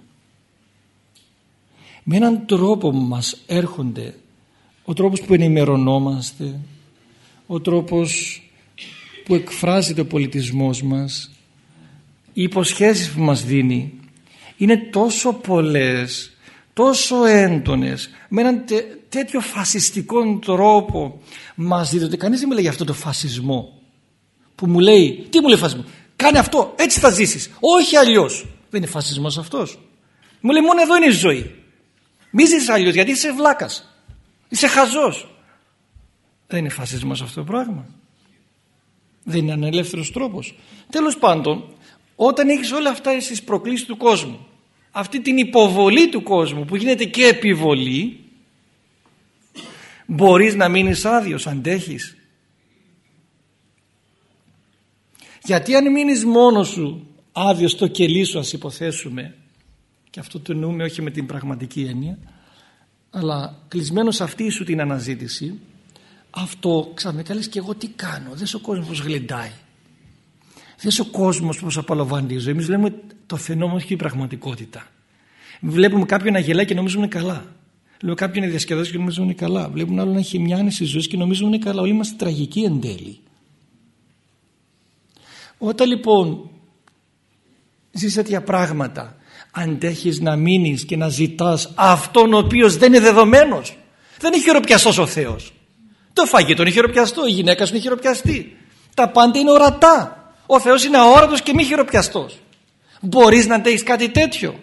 Με έναν τρόπο μας έρχονται ο τρόπος που ενημερωνόμαστε, ο τρόπος που εκφράζεται ο πολιτισμός μας, οι υποσχέσεις που μας δίνει είναι τόσο πολλές, τόσο έντονες, με έναν τέτοιο φασιστικό τρόπο μας δίδεται. Κανείς δεν μιλάει για αυτό το φασισμό που μου λέει, τι μου λέει φασισμό, κάνε αυτό, έτσι θα ζήσεις, όχι αλλιώς. Δεν είναι φασισμός αυτός. Μου λέει μόνο εδώ είναι η ζωή. Μη ζήσεις αλλιώς γιατί είσαι βλάκας. Είσαι χαζός. Δεν είναι φασισμός αυτό το πράγμα. Δεν είναι ανελεύθερος τρόπος. Τέλος πάντων, όταν έχεις όλα αυτά στις προκλήσεις του κόσμου, αυτή την υποβολή του κόσμου που γίνεται και επιβολή, μπορείς να μείνεις άδειος, αντέχεις. Γιατί αν μείνεις μόνος σου άδειος στο κελί σου ας υποθέσουμε και αυτό το εννοούμε όχι με την πραγματική έννοια αλλά κλεισμένος σε αυτή σου την αναζήτηση αυτό ξαφνικά λες και εγώ τι κάνω δες ο κόσμος πως γλεντάει δες ο κόσμος πως απολαμβάνει τη ζωή εμείς λέμε το φαινόμενο και η πραγματικότητα βλέπουμε κάποιον να γελάει και νομίζουμε καλά Λέω κάποιον είναι διασκεδάσει και νομίζουν είναι καλά. Βλέπουν άλλο να έχει μια άνεση ζωή και νομίζουν είναι καλά. Όλοι είμαστε τραγικοί εν τέλει. Όταν λοιπόν ζεις τέτοια πράγματα αντέχεις να μείνεις και να ζητάς αυτόν ο οποίος δεν είναι δεδομένος. Δεν είναι χειροπιαστός ο Θεός. Το φαγητό είναι χειροπιαστό, η γυναίκα σου είναι χειροπιαστή. Τα πάντα είναι ορατά. Ο Θεός είναι αόρατος και μη χειροπιαστός. Μπορείς να αντέχεις κάτι τέτοιο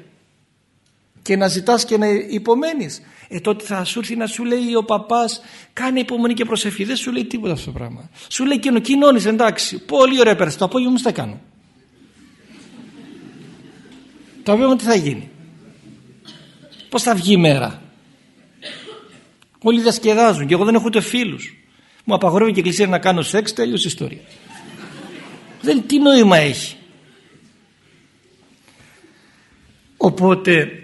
και να ζητάς και να υπομένεις ε τότε θα σου έρθει να σου λέει ο παπάς κάνε υπομονή και προσευχή δεν σου λέει τίποτα αυτό το πράγμα σου λέει κοινο, κοινώνεις εντάξει πολύ ωραία πέρασε το απόγευμα όμως θα κάνω το απόγευμα τι θα γίνει; Πως θα βγει η μέρα; Όλοι διασκεδάζουν και εγώ δεν έχω ούτε φίλους. Μου απαγορεύει και η εκκλησία να κάνω σεξ τέλειωσε ιστορία. Δεν τι νόημα έχει. Οπότε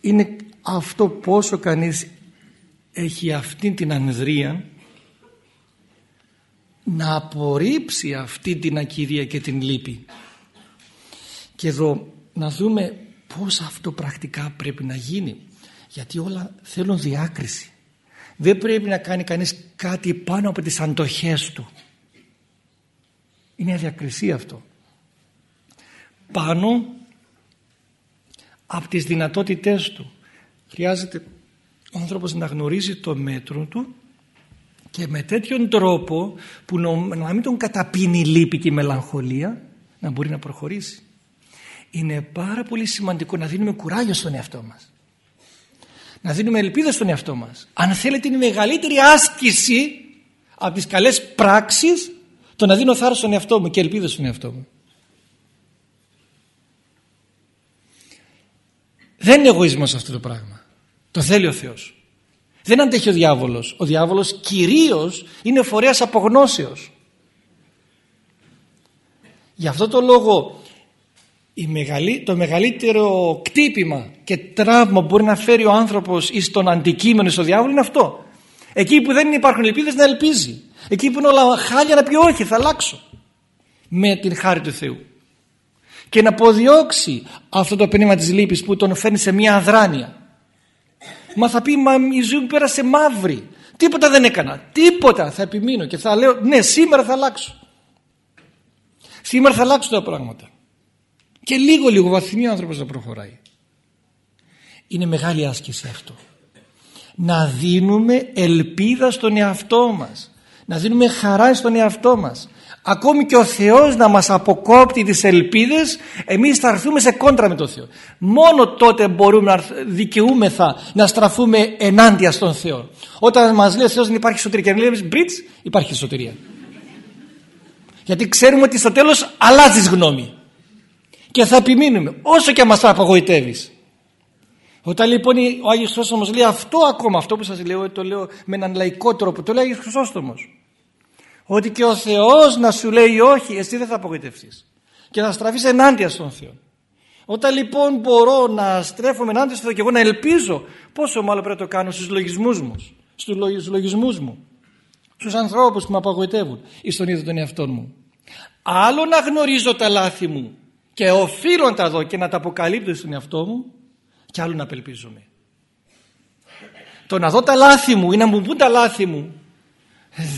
είναι αυτό πόσο κανείς έχει αυτή την ανδρεία να απορρίψει αυτή την ακυρία και την λύπη. Και εδώ να δούμε πώς αυτό πρακτικά πρέπει να γίνει. Γιατί όλα θέλουν διάκριση. Δεν πρέπει να κάνει κανείς κάτι πάνω από τις αντοχές του. Είναι αδιακρισία αυτό. Πάνω από τις δυνατότητές του. Χρειάζεται ο άνθρωπος να γνωρίζει το μέτρο του και με τέτοιον τρόπο που να μην τον καταπίνει η λύπη και η μελαγχολία να μπορεί να προχωρήσει. Είναι πάρα πολύ σημαντικό να δίνουμε κουράγιο στον εαυτό μας. Να δίνουμε ελπίδα στον εαυτό μας. Αν θέλετε είναι η μεγαλύτερη άσκηση από τις καλές πράξεις το να δίνω θάρρος στον εαυτό μου και ελπίδα στον εαυτό μου. Δεν είναι εγωισμός αυτό το πράγμα. Το θέλει ο Θεός. Δεν αντέχει ο διάβολος. Ο διάβολος κυρίως είναι φορέας απογνώσεως. Γι' αυτό το λόγο η το μεγαλύτερο κτύπημα και τραύμα που μπορεί να φέρει ο άνθρωπος εις τον αντικείμενο στο διάβολο είναι αυτό. Εκεί που δεν υπάρχουν ελπίδες να ελπίζει. Εκεί που είναι όλα χάλια να πει όχι θα αλλάξω. Με την χάρη του Θεού και να αποδιώξει αυτό το πνεύμα της λύπης που τον φέρνει σε μια αδράνεια. Μα θα πει μα η ζωή μου πέρασε μαύρη. Τίποτα δεν έκανα. Τίποτα θα επιμείνω και θα λέω ναι σήμερα θα αλλάξω. Σήμερα θα αλλάξω τα πράγματα. Και λίγο λίγο βαθμί ο άνθρωπος να προχωράει. Είναι μεγάλη άσκηση αυτό. Να δίνουμε ελπίδα στον εαυτό μας. Να δίνουμε χαρά στον εαυτό μας ακόμη και ο Θεός να μας αποκόπτει τις ελπίδες εμείς θα έρθουμε σε κόντρα με τον Θεό μόνο τότε μπορούμε να δικαιούμεθα να στραφούμε ενάντια στον Θεό όταν μας λέει ο Θεός δεν υπάρχει σωτηρία και λέμε μπριτς υπάρχει σωτηρία γιατί ξέρουμε ότι στο τέλος αλλάζεις γνώμη και θα επιμείνουμε όσο και μας απογοητεύεις. Όταν λοιπόν ο Άγιος Χρυσόστομος λέει αυτό ακόμα αυτό που σας λέω το λέω με έναν λαϊκό τρόπο το λέει ο Άγιος Χρυσόστομος. Ότι και ο Θεός να σου λέει όχι εσύ δεν θα απογοητευτείς και θα στραφείς ενάντια στον Θεό όταν λοιπόν μπορώ να στρέφομαι ενάντια στον Θεό και εγώ να ελπίζω πόσο μάλλον πρέπει να το κάνω στους λογισμούς μου στους λογισμούς μου στους ανθρώπους που με απογοητεύουν ή στον ίδιο τον εαυτό μου. Άλλο να γνωρίζω τα λάθη μου και οφείλω να τα δω και να τα αποκαλύπτω στον εαυτό μου και άλλο να απελπίζομαι το να δω τα λάθη μου ή να μου πούν τα λάθη μου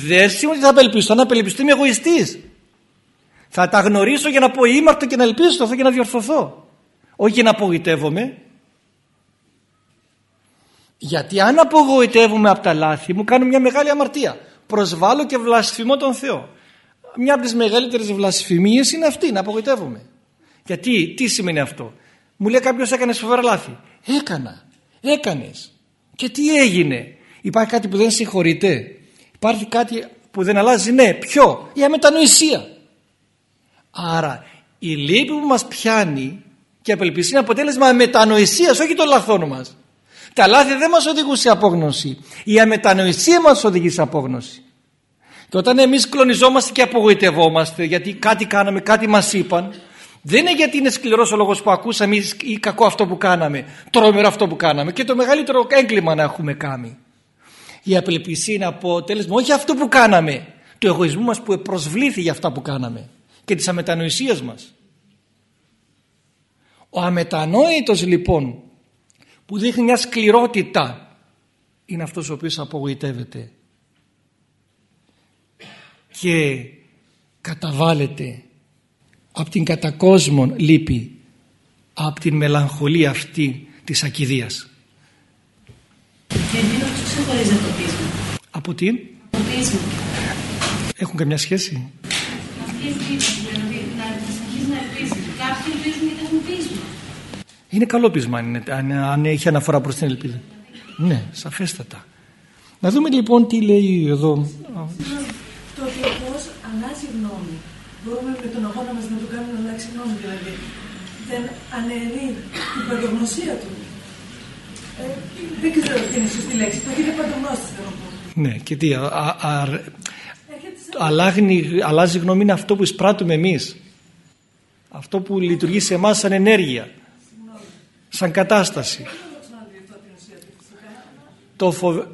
δεν σημαίνει ότι θα απελπιστώ. Να απελπιστώ είμαι εγωιστής. Θα τα γνωρίσω για να πω ήμαρτο και να ελπίζω στο Θεό και να διορθωθώ. Όχι για να απογοητεύομαι. Γιατί αν απογοητεύομαι από τα λάθη μου κάνω μια μεγάλη αμαρτία. Προσβάλλω και βλασφημώ τον Θεό. Μια από τις μεγαλύτερες βλασφημίες είναι αυτή, να απογοητεύομαι. Γιατί, τι σημαίνει αυτό; Μου λέει κάποιος έκανες φοβερά λάθη. Έκανα. Έκανες. Και τι έγινε; Υπάρχει κάτι που δεν συγχωρείται. Υπάρχει κάτι που δεν αλλάζει, ναι. Ποιο; Η αμετανοησία. Άρα η λύπη που μας πιάνει και η απελπισία είναι αποτέλεσμα αμετανοησίας, όχι των λαθών μας. Τα λάθη δεν μας οδηγούν σε απόγνωση. Η αμετανοησία μας οδηγεί σε απόγνωση. Και όταν εμείς κλονιζόμαστε και απογοητευόμαστε γιατί κάτι κάναμε, κάτι μας είπαν, Δεν είναι γιατί είναι σκληρός ο λόγος που ακούσαμε ή κακό αυτό που κάναμε, τρομερό αυτό που κάναμε και το μεγαλύτερο έγκλημα να έχουμε κάνει. Η απελπισία είναι αποτέλεσμα όχι αυτό που κάναμε, του εγωισμού μας που προσβλήθη για αυτά που κάναμε και της αμετανοησίας μας. Ο αμετανόητος λοιπόν που δείχνει μια σκληρότητα είναι αυτός ο οποίος απογοητεύεται και καταβάλλεται από την κατακόσμον λύπη από την μελαγχολία αυτή της ακιδείας. Και τι ξεχωρίζει από το πείσμα; Από τι; Το πείσμα. Έχουν καμιά σχέση; Αυτή η ελπίδα, δηλαδή να συνεχίζει να ελπίζεις. Κάποιοι ελπίζουν γιατί έχουν πείσμα. Είναι καλό πείσμα αν, είναι, αν, αν έχει αναφορά προς την ελπίδα. Ναι, σαφέστατα. Να δούμε λοιπόν τι λέει εδώ. Το Θεό αλλάζει γνώμη. Μπορούμε με τον αγώνα μας να το κάνουμε να αλλάξει γνώμη δηλαδή. Δεν αναιρεί την παντογνωσία του. Ε, δεν ξέρω τι είναι η σωστή λέξη. Το είναι παντογνώστη θέλω να πω. Ναι, και τι, α, α, α, αλλάζει, αλλάζει γνώμη είναι αυτό που εισπράττουμε εμείς. Αυτό που λειτουργεί σε εμάς σαν ενέργεια. Σαν κατάσταση. Το, φοβε...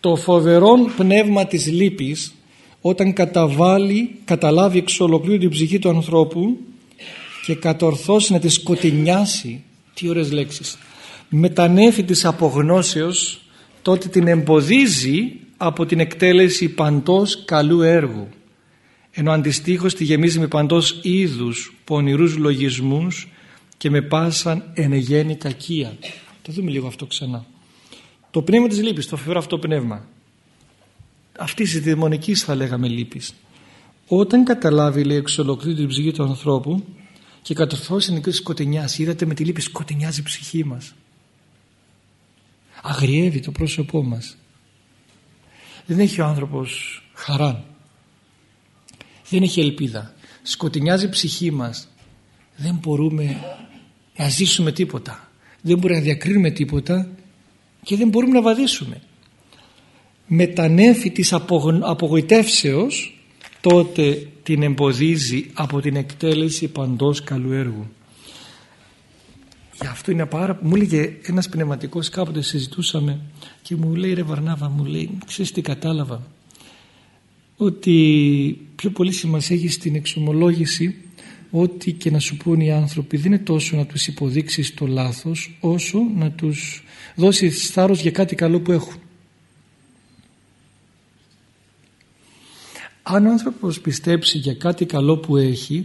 το φοβερό πνεύμα της λύπης όταν καταβάλει, καταλάβει εξ ολοκλήρου την ψυχή του ανθρώπου και κατορθώσει να τη σκοτεινιάσει τι ωραίες λέξεις μετανέφει της απογνώσεως τότε την εμποδίζει από την εκτέλεση παντός καλού έργου ενώ αντιστοίχως τη γεμίζει με παντός είδους πονηρούς λογισμούς και με πάσαν ενεγέννη κακία. Το δούμε λίγο αυτό ξανά. Το πνεύμα της λύπης, το φοβερό αυτό πνεύμα αυτής της δαιμονικής θα λέγαμε λύπης. Όταν καταλάβει λέει εξ ολοκλήρου την ψυχή του ανθρώπου και κατορθώσει να σκοτεινιάσει είδατε με τη λύπη σκοτεινιάζει η ψυχή μας. Αγριεύει το πρόσωπό μας. Δεν έχει ο άνθρωπος χαρά δεν έχει ελπίδα. Σκοτεινιάζει η ψυχή μας. Δεν μπορούμε να ζήσουμε τίποτα. Δεν μπορούμε να διακρίνουμε τίποτα και δεν μπορούμε να βαδίσουμε με τα νέφη της απογοητεύσεως τότε την εμποδίζει από την εκτέλεση παντός καλού έργου. Γι' αυτό είναι πάρα Μου έλεγε ένας πνευματικός κάποτε συζητούσαμε και μου λέει ρε Βαρνάβα μου λέει ξέρεις τι κατάλαβα; Ότι πιο πολύ σημασία έχει στην εξομολόγηση ότι και να σου πούν οι άνθρωποι δεν είναι τόσο να τους υποδείξεις το λάθος όσο να τους δώσεις θάρρος για κάτι καλό που έχουν. Αν ο άνθρωπος πιστέψει για κάτι καλό που έχει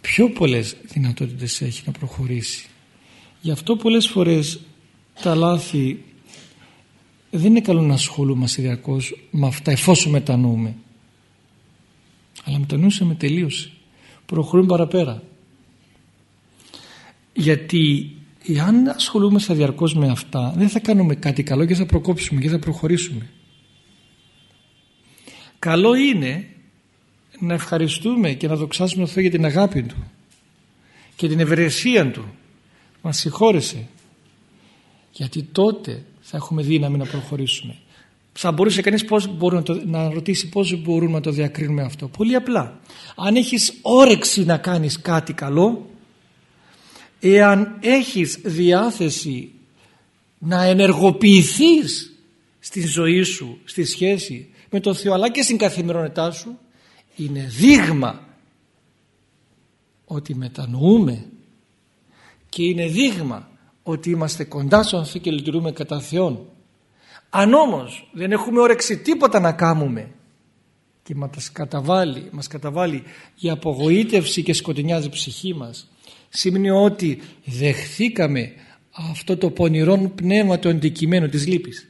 πιο πολλές δυνατότητες έχει να προχωρήσει. Γι' αυτό πολλές φορές τα λάθη δεν είναι καλό να ασχολούμαστε διαρκώς με αυτά εφόσον μετανοούμε. Αλλά μετανοούσαμε τελείωσε προχωρούμε παραπέρα. Γιατί αν ασχολούμαστε διαρκώς με αυτά δεν θα κάνουμε κάτι καλό και θα προκόψουμε και θα προχωρήσουμε καλό είναι να ευχαριστούμε και να δοξάσουμε τον Θεό για την αγάπη Του και την ευεργεσία Του. Μας συγχώρεσε. Γιατί τότε θα έχουμε δύναμη να προχωρήσουμε. Θα μπορούσε κανείς πώς μπορεί να, το, να ρωτήσει πώς μπορούμε να το διακρίνουμε αυτό. Πολύ απλά. Αν έχεις όρεξη να κάνεις κάτι καλό εάν έχεις διάθεση να ενεργοποιηθείς στη ζωή σου, στη σχέση με τον Θεό αλλά και στην καθημερινότητά σου είναι δείγμα ότι μετανοούμε και είναι δείγμα ότι είμαστε κοντά στον Θεό και λειτουργούμε κατά Θεόν. Αν όμως δεν έχουμε όρεξη τίποτα να κάνουμε και μας καταβάλει, μας καταβάλει η απογοήτευση και σκοτεινιάζει η ψυχή μας σημαίνει ότι δεχθήκαμε αυτό το πονηρό πνεύμα το αντικειμένο της λύπης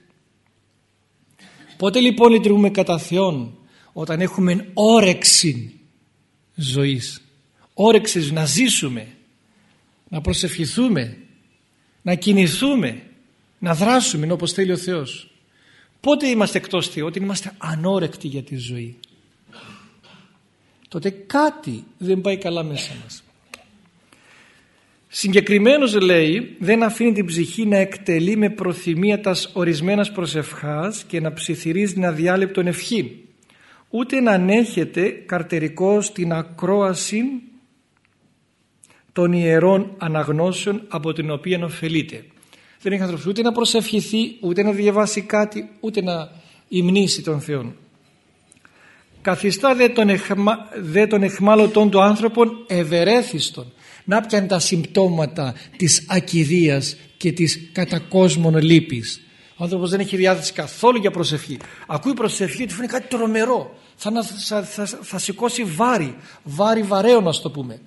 Πότε λοιπόν λειτουργούμε κατά Θεόν; Όταν έχουμε όρεξη ζωής. Όρεξη να ζήσουμε να προσευχηθούμε να κινηθούμε να δράσουμε όπως θέλει ο Θεός. Πότε είμαστε εκτός Θεού; Όταν είμαστε ανόρεκτοι για τη ζωή. Τότε κάτι δεν πάει καλά μέσα μας Συγκεκριμένος λέει δεν αφήνει την ψυχή να εκτελεί με προθυμία τας ορισμένας προσευχάς και να ψιθυρίζει την αδιάλειπτον ευχή ούτε να ανέχεται καρτερικό στην ακρόαση των ιερών αναγνώσεων από την οποία ωφελείται. Δεν έχει άνθρωπος ούτε να προσευχηθεί, ούτε να διαβάσει κάτι, ούτε να υμνήσει τον Θεό. Καθιστά δε τον, εχμα, δε τον εχμάλωτον του άνθρωπων ευερέθιστον. Να πιάνει τα συμπτώματα της ακιδείας και της κατακόσμων λύπης. Ο άνθρωπος δεν έχει διάθεση καθόλου για προσευχή. Ακούει προσευχή ότι φαίνεται κάτι τρομερό. Θα, θα, θα, θα σηκώσει βάρη, βάρη βαρέω να το πούμε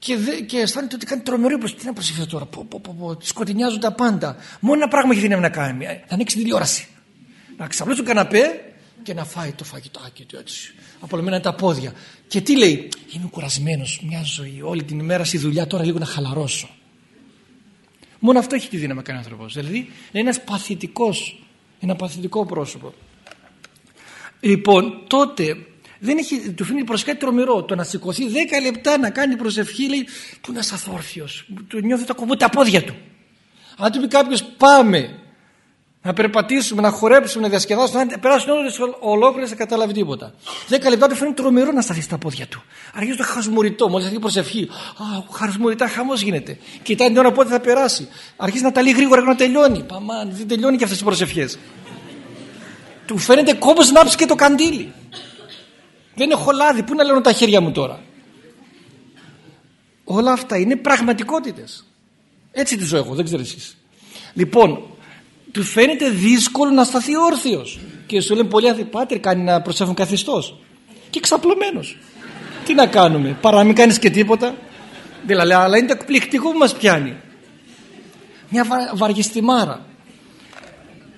και, δε, και αισθάνεται ότι κάνει τρομερό ύπος. Τι να προσευχηθώ τώρα, πω, πω, πω, πω, σκοτεινιάζουν τα πάντα. Μόνο ένα πράγμα έχει δύναμη να κάνει, να ανοίξει τηλεόραση. Να ξαπλώσει τον καναπέ και να φάει το φαγητάκι του έτσι. Απολυμμένα τα πόδια. Και τι λέει, είμαι κουρασμένος μια ζωή, όλη την ημέρα στη δουλειά, τώρα λίγο να χαλαρώσω. Μόνο αυτό έχει τη δύναμη να κάνει ο άνθρωπος. Δηλαδή είναι ένας παθητικός, ένα παθητικό πρόσωπο. Λοιπόν, τότε δεν έχει, του φαίνεται προς κάτι τρομερό. Το να σηκωθεί 10 λεπτά να κάνει προσευχή λέει που να σταθώ όρθιος. Του νιώθει τα κομμάτια τα πόδια του. Αν του πει κάποιος πάμε να περπατήσουμε, να χορέψουμε, να διασκεδάσουμε, να περάσουν όλες ολόκληρες δεν καταλάβει τίποτα. 10 λεπτά του φαίνεται τρομερό να σταθεί στα πόδια του. Αρχίζει το χασμουριτό, μόλις αρχίζει προσευχή. Α, χασμουριτά χαμός γίνεται. Κοιτάει την ώρα πότε θα περάσει. Αρχίζει να τα λέει γρήγορα και να τελειώνει. Παμάν, δεν τελειώνει και αυτές οι προσευχές. Του φαίνεται κόμπος να και το καντήλι. Δεν έχω λάδι. Πού να λέω τα χέρια μου τώρα; Όλα αυτά είναι πραγματικότητες. Έτσι τις ζω εγώ. Δεν ξέρω εσείς. Λοιπόν, του φαίνεται δύσκολο να σταθεί όρθιος. Και σου λένε πολλοί άνθρωποι, πάτερ κάνει να προσέφουν καθιστός. Και ξαπλωμένος. Τι να κάνουμε, παρά να μην κάνεις και τίποτα. Δηλαδή, αλλά είναι το εκπληκτικό που μας πιάνει. Μια βαργιστημάρα.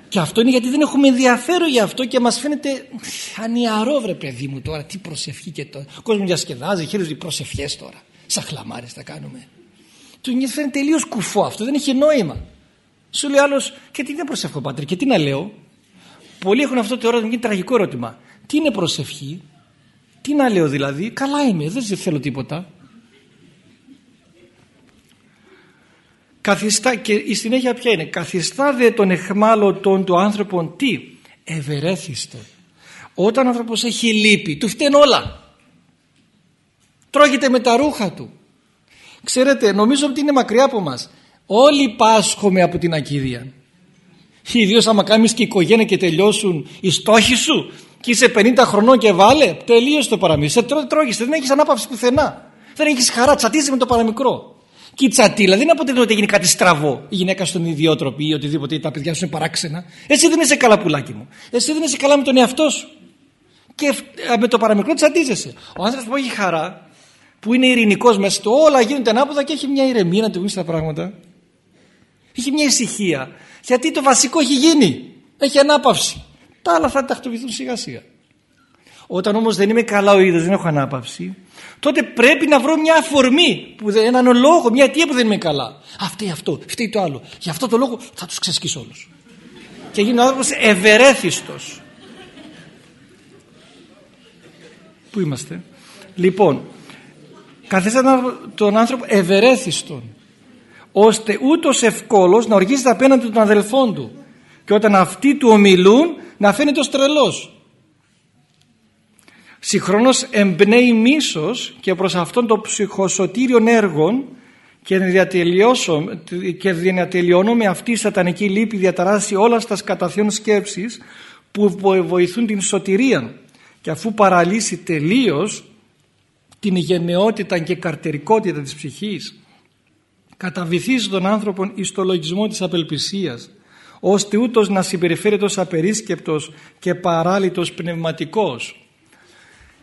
Και αυτό είναι γιατί δεν έχουμε ενδιαφέρον για αυτό και μας φαίνεται ανιαρό βρε παιδί μου τώρα. Τι προσευχή και τώρα. Ο κόσμος διασκεδάζει, χαίρεται προσευχές τώρα. Σαν χλαμάρες θα κάνουμε. Του φαίνεται τελείως κουφό αυτό, δεν έχει νόημα. Σου λέει άλλος, και τι δεν προσεύχω πατρί, και τι να λέω; Πολλοί έχουν αυτό το ερώτημα και είναι τραγικό ερώτημα. Τι είναι προσευχή, τι να λέω δηλαδή, καλά είμαι, δεν θέλω τίποτα. καθιστά, και η συνέχεια ποια είναι; Καθιστά δε τον εχμάλωτον του άνθρωπων τι; Ευερέθιστο όταν ο άνθρωπος έχει λύπη του φταίνουν όλα τρώγεται με τα ρούχα του ξέρετε νομίζω ότι είναι μακριά από μας όλοι πάσχομαι από την ακίδια Ιδίως άμα κάνεις και οικογένεια και τελειώσουν οι στόχοι σου και είσαι 50 χρονών και βάλε τελείωσε το παραμύθι σε τρώγεσαι δεν έχεις ανάπαυση πουθενά δεν έχεις χαρά τσατίζει με το παραμικρό και η τσατίλα δεν αποτελεί ότι έγινε κάτι στραβό η γυναίκα στον ιδιότροπη ή οτιδήποτε, τα παιδιά σου είναι παράξενα. Εσύ δεν είσαι καλά, πουλάκι μου. Εσύ δεν είσαι καλά με τον εαυτό σου. Και με το παραμικρό τσατίζεσαι. Ο άνθρωπος που έχει χαρά, που είναι ειρηνικός μέσα του, όλα γίνονται ανάποδα και έχει μια ηρεμία να του βγει τα πράγματα. Έχει μια ησυχία. Γιατί το βασικό έχει γίνει. Έχει ανάπαυση. Τα άλλα θα τακτοποιηθούν σιγά σιγά. Όταν όμως δεν είμαι καλά ο ίδιος, δεν έχω ανάπαυση, τότε πρέπει να βρω μια αφορμή, που δεν, έναν λόγο, μια αιτία που δεν είμαι καλά. Αυτή αυτό, φταίει το άλλο. Γι' αυτό το λόγο θα τους ξεσκίσω όλους. Και γίνει ο άνθρωπος ευερέθιστος. Πού είμαστε; Λοιπόν, καθίσατε τον άνθρωπο ευερέθιστον, ώστε ούτως ευκόλως να οργίζεται απέναντι των αδελφών του. Και όταν αυτοί του ομιλούν να φαίνεται ως τρελός Συγχρόνως εμπνέει μίσος και προς αυτόν το ψυχοσωτήριον έργων και, και διατελειώνω με αυτή η σατανική λύπη διαταράσει όλα στα καταθέων σκέψεις που βοηθούν την σωτηρία και αφού παραλύσει τελείως την γενναιότητα και καρτερικότητα της ψυχής καταβυθίζει τον άνθρωπο εις το λογισμό της απελπισίας ώστε ούτως να συμπεριφέρεται ως απερίσκεπτος και παράλυτος πνευματικός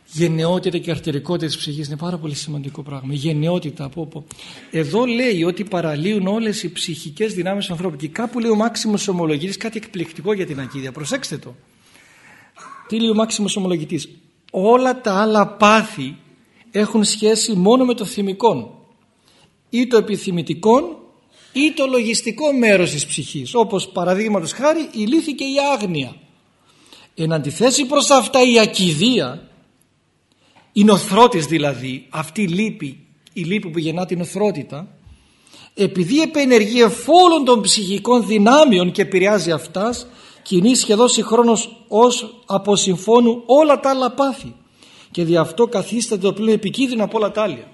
γενναιότητα και αρτερικότητα της ψυχής είναι πάρα πολύ σημαντικό πράγμα. Η γενναιότητα από όπου. Εδώ λέει ότι παραλύουν όλες οι ψυχικές δυνάμεις του ανθρώπου και κάπου λέει ο Μάξιμος Ομολογητής κάτι εκπληκτικό για την ακίδια. Προσέξτε το. Τι λέει ο Μάξιμος Ομολογητής; Όλα τα άλλα πάθη έχουν σχέση μόνο με το θυμικό ή το επιθυμητικό ή το λογιστικό μέρος της ψυχής. Όπως παραδείγματος χάρη η λύθη και η άγνοια. Εν αντιθέσει προς αυτά η ακιδεία η νοθρότης δηλαδή, αυτή η λύπη, η λύπη που γεννά την νοθρότητα, επειδή επενεργεί εφόλων των ψυχικών δυνάμεων και επηρεάζει αυτάς κινεί σχεδόν συγχρόνως ως αποσυμφώνου όλα τα άλλα πάθη. Και δι' αυτό καθίσταται το πλέον επικίνδυνο από όλα τα άλλα.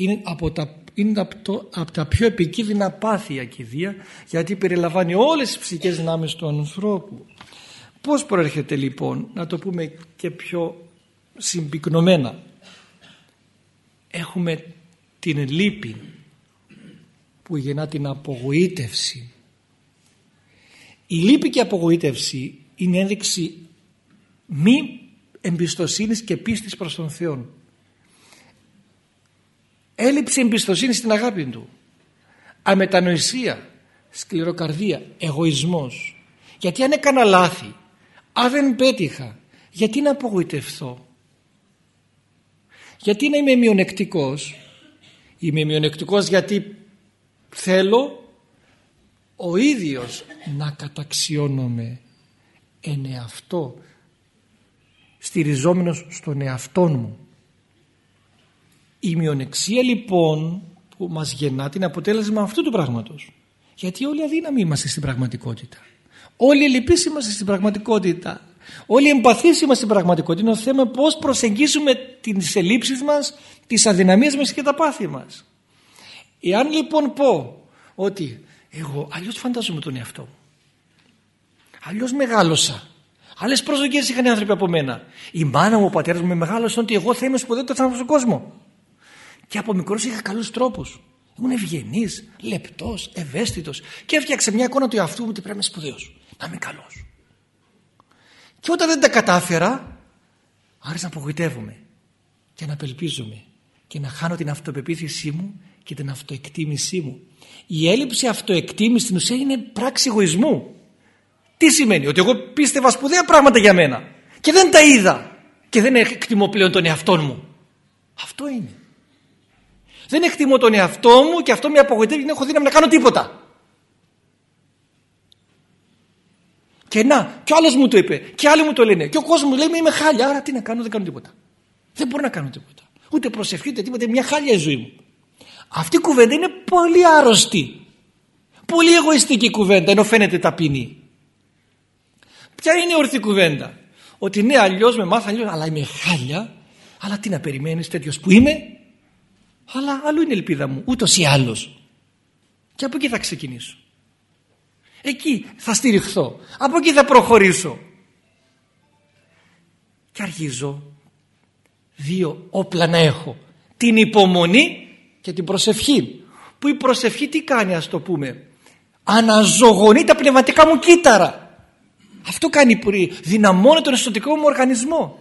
Είναι από τα, είναι από, από τα πιο επικίνδυνα πάθη η ακιδεία γιατί περιλαμβάνει όλες τις ψυχικές δυνάμεις του ανθρώπου. Πώς προέρχεται λοιπόν, να το πούμε και πιο συμπυκνωμένα. Έχουμε την λύπη που γεννά την απογοήτευση. Η λύπη και η απογοήτευση είναι ένδειξη μη εμπιστοσύνης και πίστης προς τον Θεό. Έλλειψη εμπιστοσύνης στην αγάπη Του. Αμετανοησία, σκληροκαρδία, εγωισμός. Γιατί αν έκανα λάθη, αν δεν πέτυχα, γιατί να απογοητευθώ; Γιατί να είμαι μειονεκτικός; Είμαι μειονεκτικός γιατί θέλω ο ίδιος να καταξιώνομαι εν εαυτό στηριζόμενος στον εαυτό μου. Η μειονεξία λοιπόν που μας γεννά την αποτέλεσμα αυτού του πράγματος. Γιατί όλοι αδύναμοι είμαστε στην πραγματικότητα. Όλοι ελλειπείς είμαστε στην πραγματικότητα. Όλοι εμπαθείς είμαστε στην πραγματικότητα. Είναι το θέμα πώς προσεγγίζουμε τις ελλείψεις μας, τις αδυναμίες μας και τα πάθη μας. Εάν λοιπόν πω ότι εγώ αλλιώς φαντάζομαι τον εαυτό μου. Αλλιώς μεγάλωσα. Άλλες προσδοκίες είχαν οι άνθρωποι από μένα. Η μάνα μου, ο πατέρας μου με μεγάλωσαν ότι εγώ θα είμαι σπουδαίο άνθρωπος στον κόσμο. Και από μικρός είχα καλούς τρόπους. Ήμουν ευγενής, λεπτός, ευαίσθητος. Και έφτιαξε μια εικόνα του εαυτού μου ότι πρέπει να είμαι σπουδαίος. Να είμαι καλός. Και όταν δεν τα κατάφερα, άρχισα να απογοητεύομαι και να απελπίζομαι και να χάνω την αυτοπεποίθησή μου και την αυτοεκτίμησή μου. Η έλλειψη αυτοεκτίμησης στην ουσία είναι πράξη εγωισμού. Τι σημαίνει, ότι εγώ πίστευα σπουδαία πράγματα για μένα και δεν τα είδα και δεν εκτιμώ πλέον τον εαυτό μου. Αυτό είναι. Δεν εκτιμώ τον εαυτό μου και αυτό με απογοητεύει, δεν έχω δύναμη να κάνω τίποτα. Και να, και άλλος μου το είπε, και άλλοι μου το λένε. Και ο κόσμος μου λέει είμαι χάλια, άρα τι να κάνω, δεν κάνω τίποτα. Δεν μπορώ να κάνω τίποτα. Ούτε προσευχή, ούτε τίποτα, μια χάλια η ζωή μου. Αυτή η κουβέντα είναι πολύ άρρωστη. Πολύ εγωιστική κουβέντα, ενώ φαίνεται ταπεινή. Ποια είναι η ορθή κουβέντα; Ότι ναι αλλιώς με μάθα αλλιώς, αλλά είμαι χάλια. Αλλά τι να περιμένεις τέτοιος που είμαι. Αλλά αλλού είναι η ελπίδα μου, ούτως ή άλλως. Και από εκεί θα ξεκινήσω. Εκεί θα στηριχθώ. Από εκεί θα προχωρήσω. Και αρχίζω δύο όπλα να έχω. Την υπομονή και την προσευχή. Που η προσευχή τι κάνει ας το πούμε; Αναζωογονεί τα πνευματικά μου κύτταρα. Αυτό κάνει που δυναμώνει τον εσωτερικό μου οργανισμό.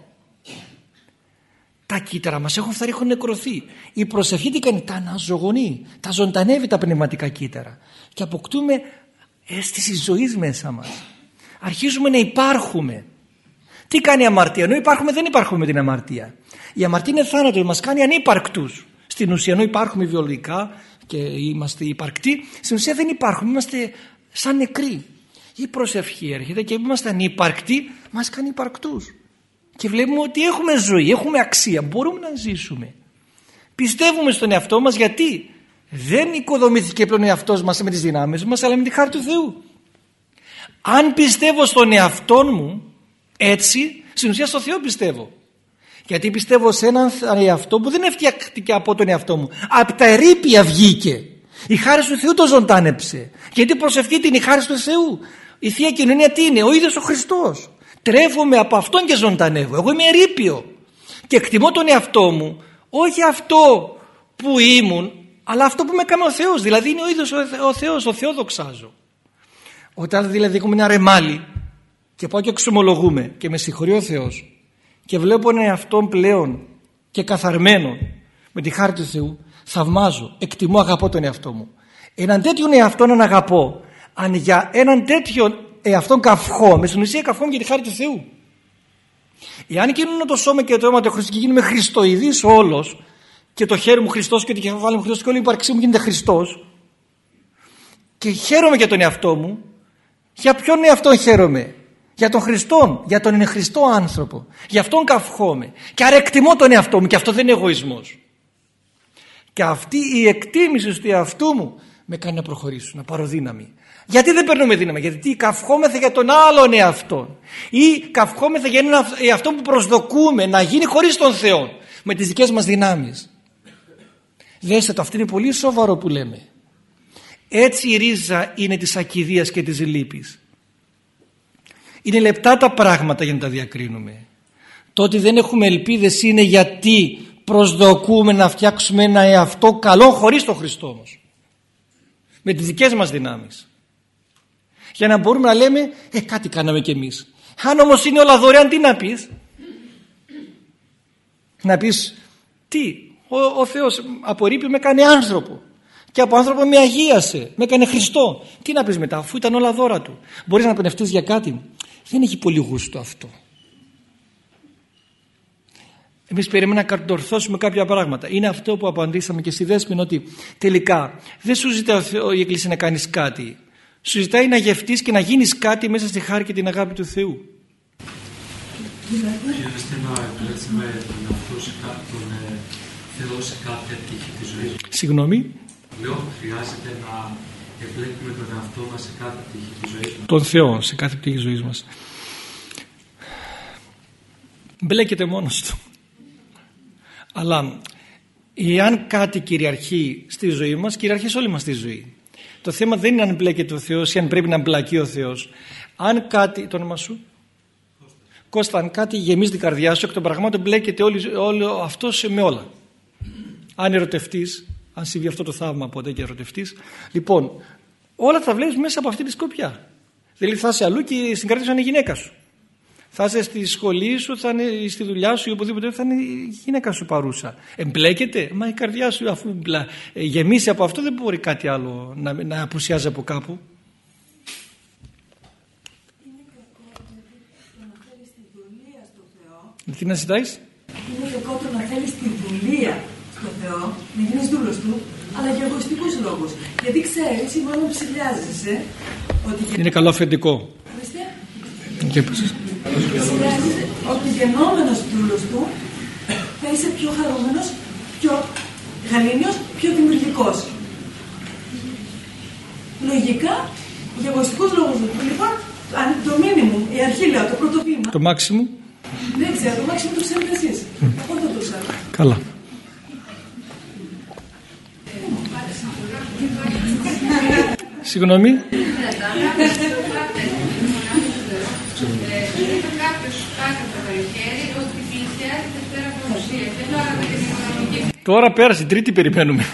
Τα κύτταρα μας έχουν φθαρεί, έχουν νεκρωθεί. Η προσευχή τι κάνει, τα αναζωογονεί, τα ζωντανεύει τα πνευματικά κύτταρα και αποκτούμε αίσθηση ζωής μέσα μας. Αρχίζουμε να υπάρχουμε. Τι κάνει η αμαρτία, ενώ υπάρχουμε δεν υπάρχουμε με την αμαρτία. Η αμαρτία είναι θάνατος, μας κάνει ανύπαρκτους. Στην ουσία ενώ υπάρχουμε βιολογικά και είμαστε υπαρκτοί, στην ουσία δεν υπάρχουμε, είμαστε σαν νεκροί η προσευχή έρχεται και είμαστε ανύπαρκτοι μας κάνει υπαρκτούς και βλέπουμε ότι έχουμε ζωή, έχουμε αξία, μπορούμε να ζήσουμε. Πιστεύουμε στον εαυτό μας γιατί δεν οικοδομήθηκε πλέον ο εαυτός μας με τις δυνάμεις μας αλλά με τη χάρη του Θεού. Αν πιστεύω στον εαυτό μου έτσι, στην ουσία στο Θεό πιστεύω. Γιατί πιστεύω σε έναν εαυτό που δεν έφτιαχτηκε από τον εαυτό μου. Από τα ερήπια βγήκε. Η χάρη του Θεού το ζωντάνεψε. Γιατί προσευχή την η χάρη του Θεού. Η Θεία Κοινωνία τι είναι, ο ίδιος ο Χριστός. Τρέφομαι από Αυτόν και ζωντανεύω. Εγώ είμαι ερήπιο. Και εκτιμώ τον εαυτό μου, όχι αυτό που ήμουν, αλλά αυτό που με έκανε ο Θεός. Δηλαδή είναι ο ίδιος ο Θεός, ο Θεό δοξάζω. Όταν δηλαδή έχουμε ένα ρεμάλι και πάω και εξομολογούμε και με συγχωρεί ο Θεός και βλέπω έναν εαυτό πλέον και καθαρμένο με τη χάρη του Θεού, θαυμάζω, εκτιμώ, αγαπώ τον εαυτό μου. Έναν τέτοιον εαυτό να αγαπώ αν για έναν τέτοιο εαυτόν καυχό, στην ουσία καυχό για τη χάρη του Θεού. Εάν γίνουν το σώμα και το αίμα του Χριστού και γίνουμε Χριστοειδής όλος και το χέρι μου Χριστός και το κεφάλι μου Χριστός και όλη η ύπαρξή μου γίνεται Χριστός και χαίρομαι για τον εαυτό μου, για ποιον εαυτό χαίρομαι, για τον Χριστό, για τον είναι Χριστό άνθρωπο, για αυτόν καυχόμαι και άρα εκτιμώ τον εαυτό μου και αυτό δεν είναι εγωισμός. Και αυτή η εκτίμηση του εαυτού μου με κάνει να προχωρήσω, να πάρω δύναμη. Γιατί δεν παίρνουμε δύναμη, γιατί καυχόμεθα για τον άλλον εαυτό ή καυχόμεθα για έναν εαυτό που προσδοκούμε να γίνει χωρίς τον Θεό με τις δικές μας δυνάμεις. Δέστε το, αυτό είναι πολύ σοβαρό που λέμε. Έτσι η ρίζα είναι της ακιδείας και της λύπης. Είναι λεπτά τα πράγματα για να τα διακρίνουμε. Το ότι δεν έχουμε ελπίδες είναι γιατί προσδοκούμε να φτιάξουμε ένα εαυτό καλό χωρίς τον Χριστό όμως. Με τις δικές μας δυνάμεις. Για να μπορούμε να λέμε ε κάτι κάναμε κι εμείς. Αν όμως είναι όλα δωρεάν τι να πεις; Να πεις τι ο, ο Θεός απορρίπει με κάνει άνθρωπο. Και από άνθρωπο με αγίασε, με έκανε Χριστό. Τι να πεις μετά, αφού ήταν όλα δώρα του. Μπορείς να πνευστείς για κάτι; Δεν έχει πολύ γούστο αυτό. Εμείς περιμένουμε να κατορθώσουμε κάποια πράγματα. Είναι αυτό που απαντήσαμε και στη δέσμη ότι τελικά δεν σου ζητάει η Εκκλησία να κάνεις κάτι. Σου ζητάει να γευτείς και να γίνεις κάτι μέσα στη χάρη και την αγάπη του Θεού. Συγγνώμη. Λέω χρειάζεται να εμπλέκουμε τον εαυτό μας σε κάθε πτυχή της ζωής μας. Τον Θεό σε κάθε πτυχή της ζωής μας. Μπλέκεται μόνος του. Αλλά εάν κάτι κυριαρχεί στη ζωή μας, κυριαρχεί σε όλη μας τη ζωή. Το θέμα δεν είναι αν μπλέκεται ο Θεός ή αν πρέπει να μπλακεί ο Θεός. Αν κάτι, το όνομα σου, Κώστα, αν κάτι γεμίζει την καρδιά σου εκ των πραγμάτων μπλέκεται όλο αυτός με όλα. Αν ερωτευτείς, αν συμβεί αυτό το θαύμα ποτέ και ερωτευτείς, λοιπόν, όλα θα βλέπεις μέσα από αυτή τη σκοπιά. Δηλαδή θα είσαι αλλού και στην καρδιά σου είναι η γυναίκα σου θα είσαι στη σχολή σου, θα είναι στη δουλειά σου ή οπουδήποτε θα είναι η γυναίκα σου παρούσα. Εμπλέκεται, μα η καρδιά σου αφού μπλα, ε, γεμίσει από αυτό δεν μπορεί κάτι άλλο να, να απουσιάζει από κάπου. Τι να ζητάεις; Είναι κακό το να θέλει τη δουλεία στο Θεό, να γίνεις δούλος του, αλλά για εγωιστικού λόγους. Γιατί ξέρεις, ή μάλλον ψηλιάζεσαι ότι. Είναι καλό αφεντικό. Και ότι γεννόμενος δούλος του θα είσαι πιο χαρούμενος, πιο γαλήνιος, πιο δημιουργικός. Λογικά, για εγωιστικούς λόγους λοιπόν, το μήνυμο, η αρχή λέω, το πρώτο βήμα. Το μάξιμο. Δεν ξέρω, το μάξιμο το ξέρετε εσείς. Εγώ δεν το ξέρω. Καλά. Συγγνώμη. Τώρα πέρασε, τρίτη περιμένουμε.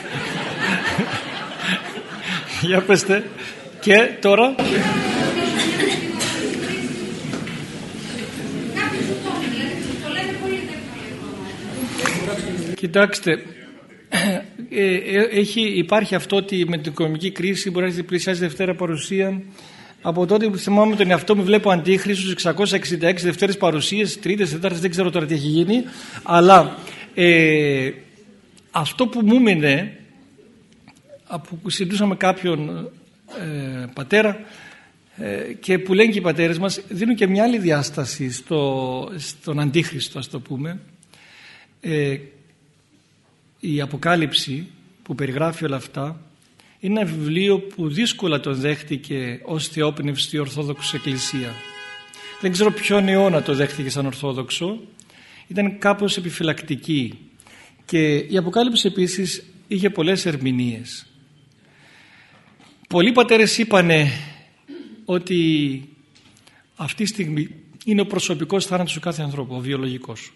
Για πέστε. Και τώρα... Κοιτάξτε, ε, ε, έχει, υπάρχει αυτό ότι με την οικονομική κρίση μπορεί να πλησιάζει Δευτέρα παρουσία από τότε που θυμάμαι τον εαυτό μου βλέπω αντίχρηστος 666 Δευτέρες παρουσίες, τρίτες, τετάρτες, δεν ξέρω τώρα τι έχει γίνει αλλά ε, αυτό που μου έμεινε που συζητούσαμε κάποιον ε, πατέρα ε, και που λένε και οι πατέρες μας δίνουν και μια άλλη διάσταση στο, στον αντίχριστο ας το πούμε ε, η Αποκάλυψη που περιγράφει όλα αυτά είναι ένα βιβλίο που δύσκολα τον δέχτηκε ως θεόπνευστη Ορθόδοξη Εκκλησία. Δεν ξέρω ποιον αιώνα το δέχτηκε σαν Ορθόδοξο. Ήταν κάπως επιφυλακτική. Και η Αποκάλυψη επίσης είχε πολλές ερμηνείες. Πολλοί πατέρες είπανε ότι αυτή τη στιγμή είναι ο προσωπικός θάνατος του κάθε ανθρώπου, ο βιολογικός,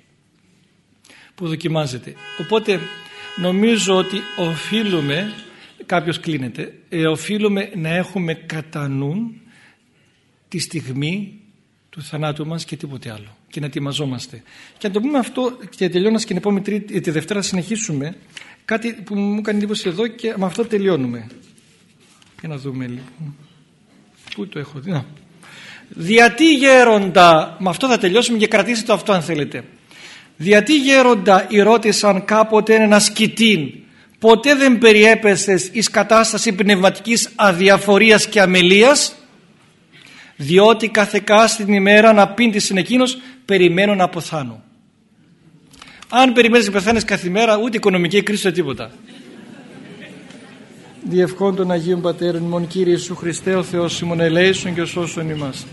που δοκιμάζεται. Οπότε νομίζω ότι οφείλουμε κάποιος κλείνεται, ε, οφείλουμε να έχουμε κατά νου τη στιγμή του θανάτου μας και τίποτε άλλο και να ετοιμαζόμαστε. Και να το πούμε αυτό και τελειώνοντας και την επόμενη τρίτη, ε, τη Δευτέρα συνεχίσουμε κάτι που μου κάνει εντύπωση εδώ και με αυτό τελειώνουμε. Για να δούμε λίγο. Πού το έχω δει. Διατί γέροντα, με αυτό θα τελειώσουμε και κρατήστε το αυτό αν θέλετε. Διατί γέροντα ρώτησαν κάποτε ένα σκητήν ποτέ δεν περιέπεσες εις κατάσταση πνευματικής αδιαφορίας και αμελίας διότι κάθε κάστην ημέρα να πίντης εκείνος περιμένω να αποθάνω. Αν περιμένεις να πεθάνεις κάθε μέρα ούτε οικονομική κρίση ούτε τίποτα. διευκόν των Αγίων Πατέρων ημών Κύριε Ιησού Χριστέ ο Θεός ημών ελέησον και σώσον ημάς